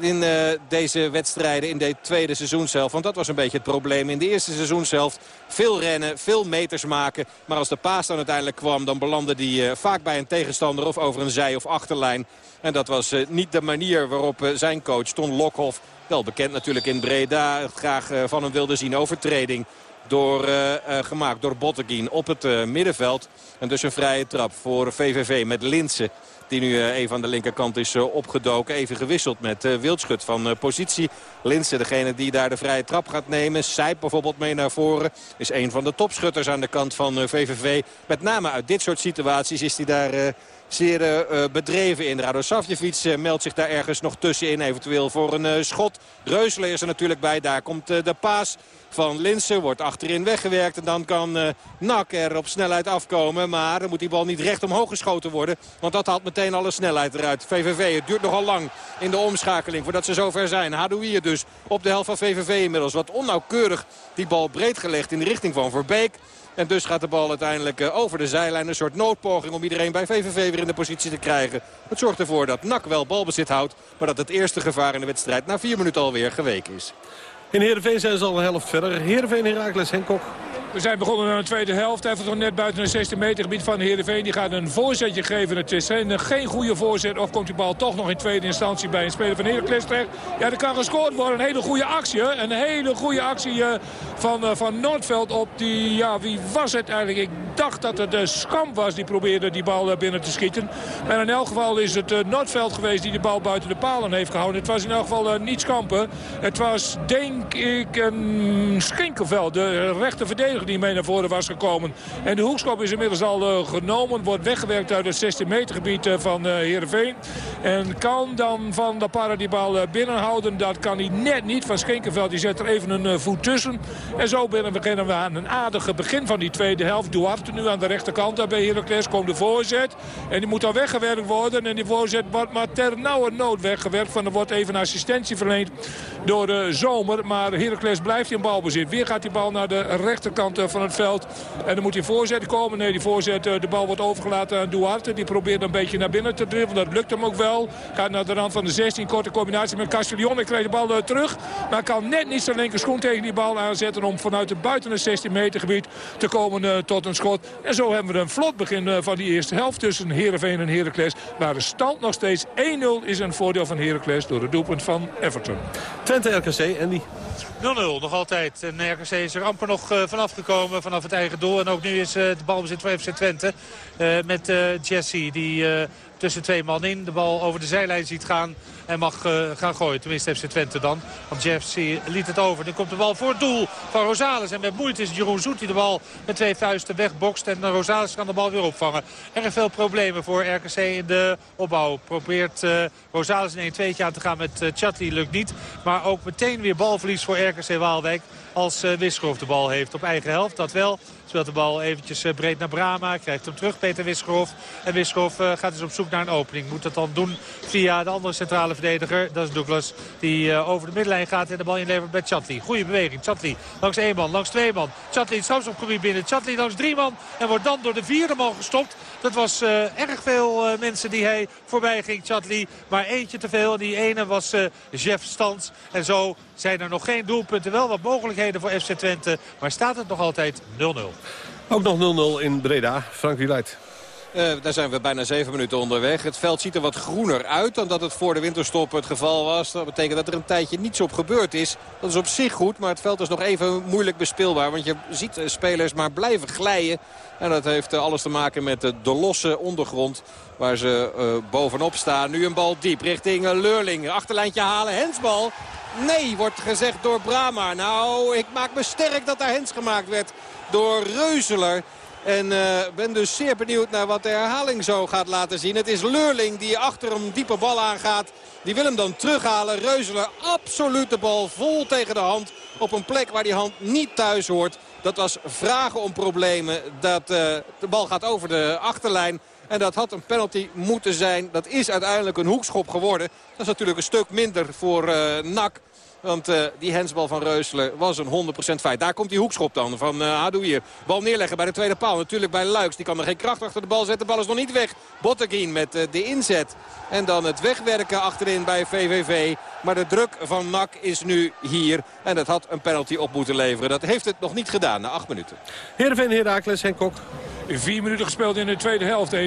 [SPEAKER 23] in eh, deze wedstrijden in de tweede seizoenshelft. Want dat was een beetje het probleem in de eerste seizoenshelft. Veel rennen, veel meters maken. Maar als de paas dan uiteindelijk kwam, dan belandde die eh, vaak bij een tegenstander of over een zij- of achterlijn. En dat was eh, niet de manier waarop zijn coach Ton Lokhoff, wel bekend natuurlijk in Breda, graag van hem wilde zien. Overtreding door, gemaakt door Botteguin op het middenveld. En dus een vrije trap voor VVV met Linsen. Die nu eh, even aan de linkerkant is eh, opgedoken. Even gewisseld met eh, Wildschut van eh, positie. Linsen, degene die daar de vrije trap gaat nemen. Sijp bijvoorbeeld mee naar voren. Is een van de topschutters aan de kant van eh, VVV. Met name uit dit soort situaties is hij daar... eh, zeer eh, eh, bedreven in. Rado Savjevic eh, meldt zich daar ergens nog tussenin. Eventueel voor een eh, schot. Reuselen is er natuurlijk bij. Daar komt eh, de paas van Linsen. Wordt achterin weggewerkt. En dan kan eh Nak er op snelheid afkomen. Maar dan moet die bal niet recht omhoog geschoten worden. Want dat haalt meteen alle snelheid eruit. VVV, het duurt nogal lang in de omschakeling voordat ze zover zijn. Hadouier dus op de helft van VVV inmiddels. Wat onnauwkeurig die bal breed gelegd in de richting van Verbeek. En dus gaat de bal uiteindelijk eh, over de zijlijn. Een soort noodpoging om iedereen bij VVV weer in de positie te krijgen. Het zorgt ervoor dat NAC wel balbezit houdt. Maar dat het eerste gevaar in de wedstrijd na vier minuten alweer geweken is.
[SPEAKER 11] In Heerenveen zijn ze al een helft verder. Heerenveen, Herakles, Henk Kok.
[SPEAKER 12] We zijn begonnen aan de tweede helft. Everton net buiten het 16 meter gebied van Heerenveen. Die gaat een voorzetje geven. Het is een, geen goede voorzet. Of komt die bal toch nog in tweede instantie bij een speler van Heracles terecht. Ja, er kan gescoord worden. Een hele goede actie. Een hele goede actie eh, van, eh, van Noordveld op die... Ja, wie was het eigenlijk? Ik dacht dat het de Skamp was die probeerde die bal eh, binnen te schieten. Maar in elk geval is het eh, Noordveld geweest die de bal buiten de palen heeft gehouden. Het was in elk geval eh, niet Skampen. Het was denk ik een Schinkelveld. De rechter verdediger die mee naar voren was gekomen. En de hoekschop is inmiddels al eh, genomen. Wordt weggewerkt uit het 16 meter gebied eh, van eh Heerenveen. En kan dan Van der Parra die bal binnenhouden. Dat kan hij net niet. Van Schinkelveld die zet er even een voet tussen. En zo beginnen we aan een aardige begin van die tweede helft. Duarte nu aan de rechterkant daar bij Heracles. Komt de voorzet. En die moet dan weggewerkt worden. En die voorzet wordt maar ter nauwe nood weggewerkt. Van er wordt even assistentie verleend door de zomer. Maar Heracles blijft in balbezit. Weer gaat die bal naar de rechterkant eh, van het veld. En dan moet die voorzet komen. Nee, die voorzet, eh, de bal wordt overgelaten aan Duarte. Die probeert een beetje naar binnen te dribbelen. Dat lukt hem ook wel. Gaat naar de rand van de 16. Korte combinatie met Castellon. Hij krijgt de bal eh, terug. Maar kan net niet zijn linker schoen tegen die bal aanzetten... om vanuit het buiten het 16 meter gebied te komen tot een schot. En zo hebben we een vlot begin van die eerste helft tussen Heerenveen en Heracles. Maar de stand nog steeds 1-0 is een voordeel van Heracles door het doelpunt van Everton.
[SPEAKER 11] Twente RKC, Andy.
[SPEAKER 22] 0-0 nog altijd. En RKC is er amper nog uh, vanaf gekomen vanaf het eigen doel. En ook nu is uh, de balbezit voor FC Twente. Uh, met Jesse die tussen twee man in de bal over de zijlijn ziet gaan. En mag uh, gaan gooien. Tenminste FC Twente dan. Want Jesse liet het over. Dan komt de bal voor het doel van Rosales. En met moeite is Jeroen Zoet die de bal met twee vuisten wegbokst. En Rosales kan de bal weer opvangen. Erg veel problemen voor RKC in de opbouw. Probeert uh, Rosales in 1-2 aan te gaan met uh, Chatli. Lukt niet. Maar ook meteen weer balverlies voor RKC Waalwijk. Als uh, de bal heeft op eigen helft. Dat wel. Speelt de bal eventjes breed naar Brama. Krijgt hem terug Peter Wisgrof. En Wisgrof gaat dus op zoek naar een opening. Moet dat dan doen via de andere centrale verdediger. Dat is Douglas die uh, over de middenlijn gaat en de bal inlevert bij Chatli. Goede beweging. Chatli langs één man, langs twee man. Chatli het strafschopgebied binnen. Chatli langs drie man en wordt dan door de vierde man gestopt. Dat was uh, erg veel uh, mensen die hij voorbij ging, Chatli. Maar eentje te veel. Die ene was Jeff Stans. En zo zijn er nog geen doelpunten. Wel wat mogelijkheden voor FC Twente. Maar staat het nog altijd 0-0.
[SPEAKER 11] Ook nog 0-0 in Breda. Frank Wieluid.
[SPEAKER 23] Uh, daar zijn we bijna zeven minuten onderweg. Het veld ziet er wat groener uit dan dat het voor de winterstop het geval was. Dat betekent dat er een tijdje niets op gebeurd is. Dat is op zich goed, maar het veld is nog even moeilijk bespeelbaar. Want je ziet spelers maar blijven glijden. En dat heeft alles te maken met de, losse ondergrond waar ze bovenop staan. Nu een bal diep richting Leurling. Achterlijntje halen, hensbal. Nee, wordt gezegd door Brama. Nou, ik maak me sterk dat daar hens gemaakt werd door Reuzeler. En uh, ben dus zeer benieuwd naar wat de herhaling zo gaat laten zien. Het is Leurling die achter een diepe bal aangaat. Die wil hem dan terughalen. Reuzeler absoluut de bal vol tegen de hand. Op een plek waar die hand niet thuis hoort. Dat was vragen om problemen. Dat, uh, de bal gaat over de achterlijn. En dat had een penalty moeten zijn. Dat is uiteindelijk een hoekschop geworden. Dat is natuurlijk een stuk minder voor uh, NAC. Want uh, die hensbal van Reuselen was een 100% feit. Daar komt die hoekschop dan van uh, Hadouier. Bal neerleggen bij de tweede paal. Natuurlijk bij Luiks. Die kan er geen kracht achter de bal zetten. De bal is nog niet weg. Botteguin met uh, de inzet. En dan het wegwerken achterin bij VVV. Maar de druk van NAC is nu hier. En dat had een penalty op moeten leveren. Dat heeft het nog niet gedaan na acht minuten.
[SPEAKER 11] Heerenveen, Herakles, Henk Kok.
[SPEAKER 12] Vier minuten gespeeld in de tweede helft. 1-0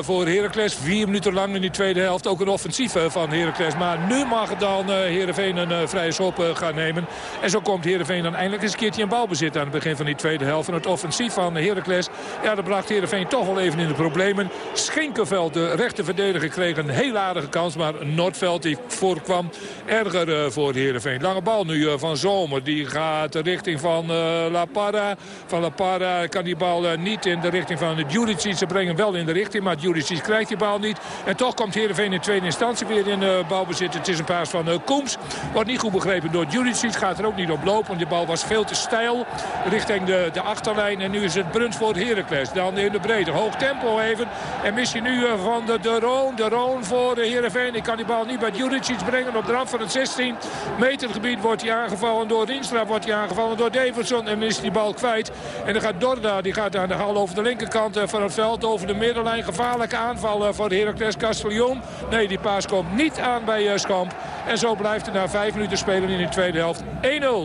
[SPEAKER 12] voor Heracles. Vier minuten lang in die tweede helft. Ook een offensief van Heracles. Maar nu mag dan Heerenveen een vrije schop gaan nemen. En zo komt Heerenveen dan eindelijk eens een keertje in balbezit aan het begin van die tweede helft. En het offensief van Heracles. Ja, dat bracht Heerenveen toch wel even in de problemen. Schinkenveld, de rechterverdediger, kreeg een heel aardige kans. Maar Noordveld die voorkwam erger voor Heerenveen. Lange bal nu van Zomer. Die gaat richting van La Parra. Van La Parra kan die bal niet in de richting van de Juricic. Ze brengen wel in de richting, maar Juricic krijgt die bal niet. En toch komt Heerenveen in tweede instantie weer in uh, balbezit. Het is een paas van uh, Koems. Wordt niet goed begrepen door Juricic. Gaat er ook niet op lopen, want de bal was veel te stijl richting de, de achterlijn. En nu is het Bruns voor Heracles. Dan in de breedte. Hoog tempo even. En missie nu uh, van de, de Roon. De Roon voor de Heerenveen. Ik kan die bal niet bij Juricic brengen. Op de rand van het 16 meter gebied wordt hij aangevallen door Rinstra. Wordt hij aangevallen door Davidson. En is die bal kwijt. En dan gaat Dorda. Die gaat aan de hal over de linker linkerkant van het veld over de middenlijn. Gevaarlijke aanval voor Heracles Castellon. Nee, die paas komt niet aan bij Schamp. En zo blijft het na vijf minuten spelen in de tweede helft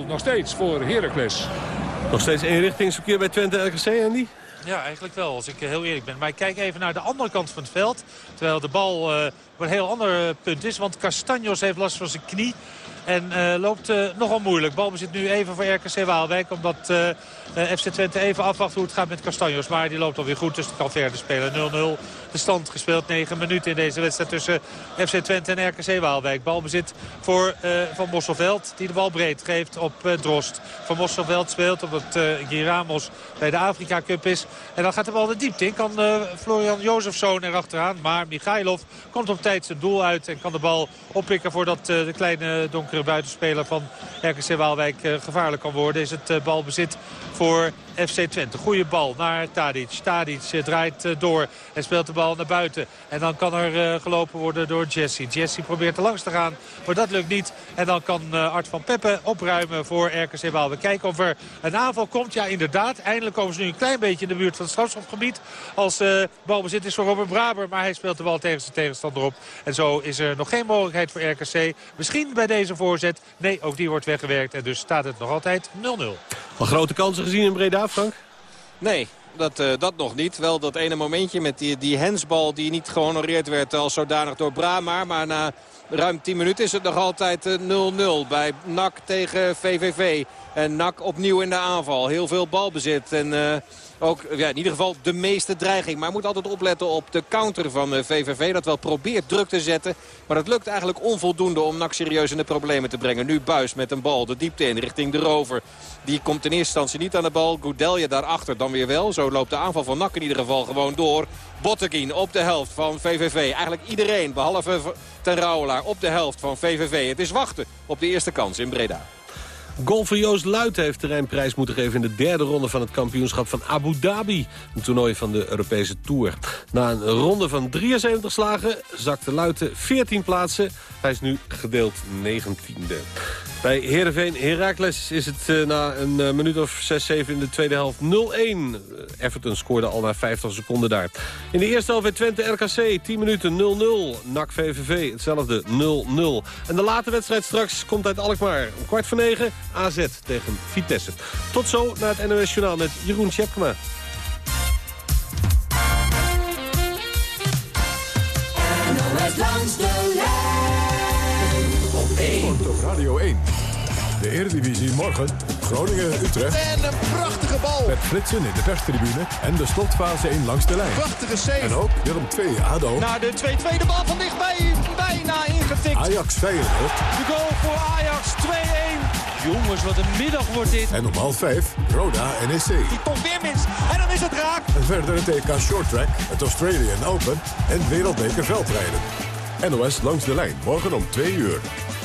[SPEAKER 12] 1-0 nog steeds voor Heracles.
[SPEAKER 11] Nog steeds eenrichtingsverkeer bij Twente RKC, Andy?
[SPEAKER 22] Ja, eigenlijk wel, als ik heel eerlijk ben. Maar ik kijk even naar de andere kant van het veld. Terwijl de bal uh, op een heel ander punt is. Want Castanjos heeft last van zijn knie. En uh, loopt uh, nogal moeilijk. Balbezit nu even voor RKC Waalwijk. Omdat uh, FC Twente even afwacht hoe het gaat met Castanjos. Maar die loopt alweer goed, dus kan verder spelen. 0-0 de stand gespeeld. 9 minuten in deze wedstrijd tussen FC Twente en RKC Waalwijk. Balbezit voor Van Mosselveld. Die de bal breed geeft op Drost. Van Mosselveld speelt omdat Giramos bij de Afrika Cup is. En dan gaat de bal de diepte in. Kan Florian Jozefzoon erachteraan. Maar Michailov komt op tijd zijn doel uit. En kan de bal oppikken voordat de kleine donkere buitenspeler van RKC Waalwijk gevaarlijk kan worden. Is het balbezit voor FC Twente. Goede bal naar Tadic. Tadic eh, draait eh, door en speelt de bal naar buiten. En dan kan er eh, gelopen worden door Jesse. Jesse probeert er langs te gaan, maar dat lukt niet. En dan kan Art van Peppe opruimen voor RKC Waal. We kijken of er een aanval komt. Ja, inderdaad. Eindelijk komen ze nu een klein beetje in de buurt van het strafschopgebied. Als balbezit is voor Robert Braber. Maar hij speelt de bal tegen zijn tegenstander op. En zo is er nog geen mogelijkheid voor RKC. Misschien bij deze voorzet. Nee, ook die wordt weggewerkt. En dus staat het nog altijd 0-0.
[SPEAKER 11] Al grote kansen gezien in Breda, Frank?
[SPEAKER 23] Nee, dat, eh, dat nog niet. Wel dat ene momentje met die, die hensbal die niet gehonoreerd werd als zodanig door Brama. Maar na ruim 10 minuten is het nog altijd eh, 0-0 bij NAC tegen VVV. En NAC opnieuw in de aanval. Heel veel balbezit. En eh, ook ja, in ieder geval de meeste dreiging. Maar moet altijd opletten op de counter van eh, VVV. Dat wel probeert druk te zetten. Maar dat lukt eigenlijk onvoldoende om NAC serieus in de problemen te brengen. Nu Buis met een bal de diepte in richting de rover. Die komt in eerste instantie niet aan de bal. Goudelje daarachter dan weer wel. Zo loopt de aanval van NAC in ieder geval gewoon door. Botteguin op de helft van VVV. Eigenlijk iedereen, behalve ten Rauwelaar, op de helft van VVV. Het is wachten op de eerste kans in Breda.
[SPEAKER 11] Golfer Joost Luiten heeft terreinprijs moeten geven... in de derde ronde van het kampioenschap van Abu Dhabi. Een toernooi van de Europese Tour. Na een ronde van 73 slagen zakte Luiten 14 plaatsen. Hij is nu gedeeld 19e. Bij Heerenveen Heracles is het eh, na een eh, minuut of 6, 7 in de tweede helft 0-1. Everton scoorde al na 50 seconden daar. In de eerste helft bij Twente RKC 10 minuten 0-0. NAC VVV hetzelfde 0-0. En de late wedstrijd straks komt uit Alkmaar. Om kwart voor negen AZ tegen Vitesse. Tot zo naar het NOS Journaal met Jeroen Tjepkema.
[SPEAKER 9] NOS langs de lijn 1.
[SPEAKER 10] Op Radio 1. De Eredivisie morgen. Groningen-Utrecht.
[SPEAKER 13] En een prachtige bal.
[SPEAKER 10] Met flitsen in de perstribune en de slotfase 1 langs de lijn.
[SPEAKER 13] Prachtige save.
[SPEAKER 10] En ook Willem 2 ADO.
[SPEAKER 13] Naar de 2-2 de bal van dichtbij. Bijna ingetikt.
[SPEAKER 10] Ajax Feyenoord.
[SPEAKER 22] De goal voor Ajax 2-1. Jongens, wat een middag wordt dit.
[SPEAKER 10] En om half 5 Roda NEC.
[SPEAKER 13] Die komt weer mis. En dan is het raak.
[SPEAKER 10] En verder het EK Short Track, het Australian Open en Wereldbeker Veldrijden. NOS langs de lijn, morgen om 2 uur.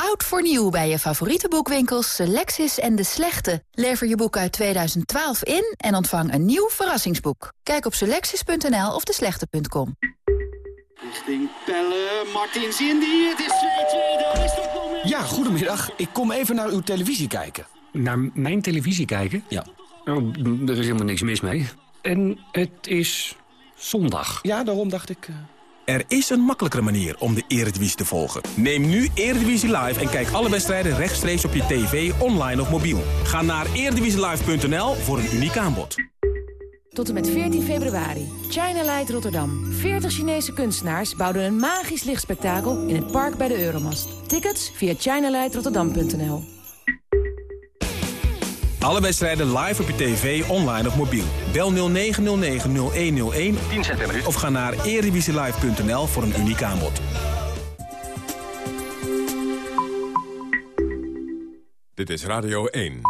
[SPEAKER 24] Oud voor nieuw bij je favoriete boekwinkels Selectis en De Slechte. Lever je boek uit 2012 in en ontvang een nieuw verrassingsboek. Kijk op selectis.nl of deslechte.com.
[SPEAKER 13] Richting Pelle, Martins Indy. Het is 2-2. Daar is.
[SPEAKER 25] Ja, goedemiddag. Ik kom even naar uw televisie kijken.
[SPEAKER 26] Naar mijn televisie kijken?
[SPEAKER 25] Ja.
[SPEAKER 26] Oh, er is helemaal niks mis mee. En het is zondag.
[SPEAKER 25] Ja, daarom dacht ik... eh,
[SPEAKER 4] Er is een makkelijkere manier om de Eredivisie te volgen. Neem nu Eredivisie Live en kijk alle wedstrijden rechtstreeks op je tv, online of mobiel. Ga naar eredivisielive.nl voor een uniek aanbod.
[SPEAKER 27] Tot en met 14 februari. China Light Rotterdam. 40 Chinese kunstenaars bouwden een magisch lichtspektakel in het park bij de Euromast. Tickets via chinalightrotterdam.nl.
[SPEAKER 4] Alle wedstrijden live op je tv, online of mobiel. Bel 0909-0101 of ga naar eredivisielive.nl voor een uniek aanbod.
[SPEAKER 10] Dit is Radio 1.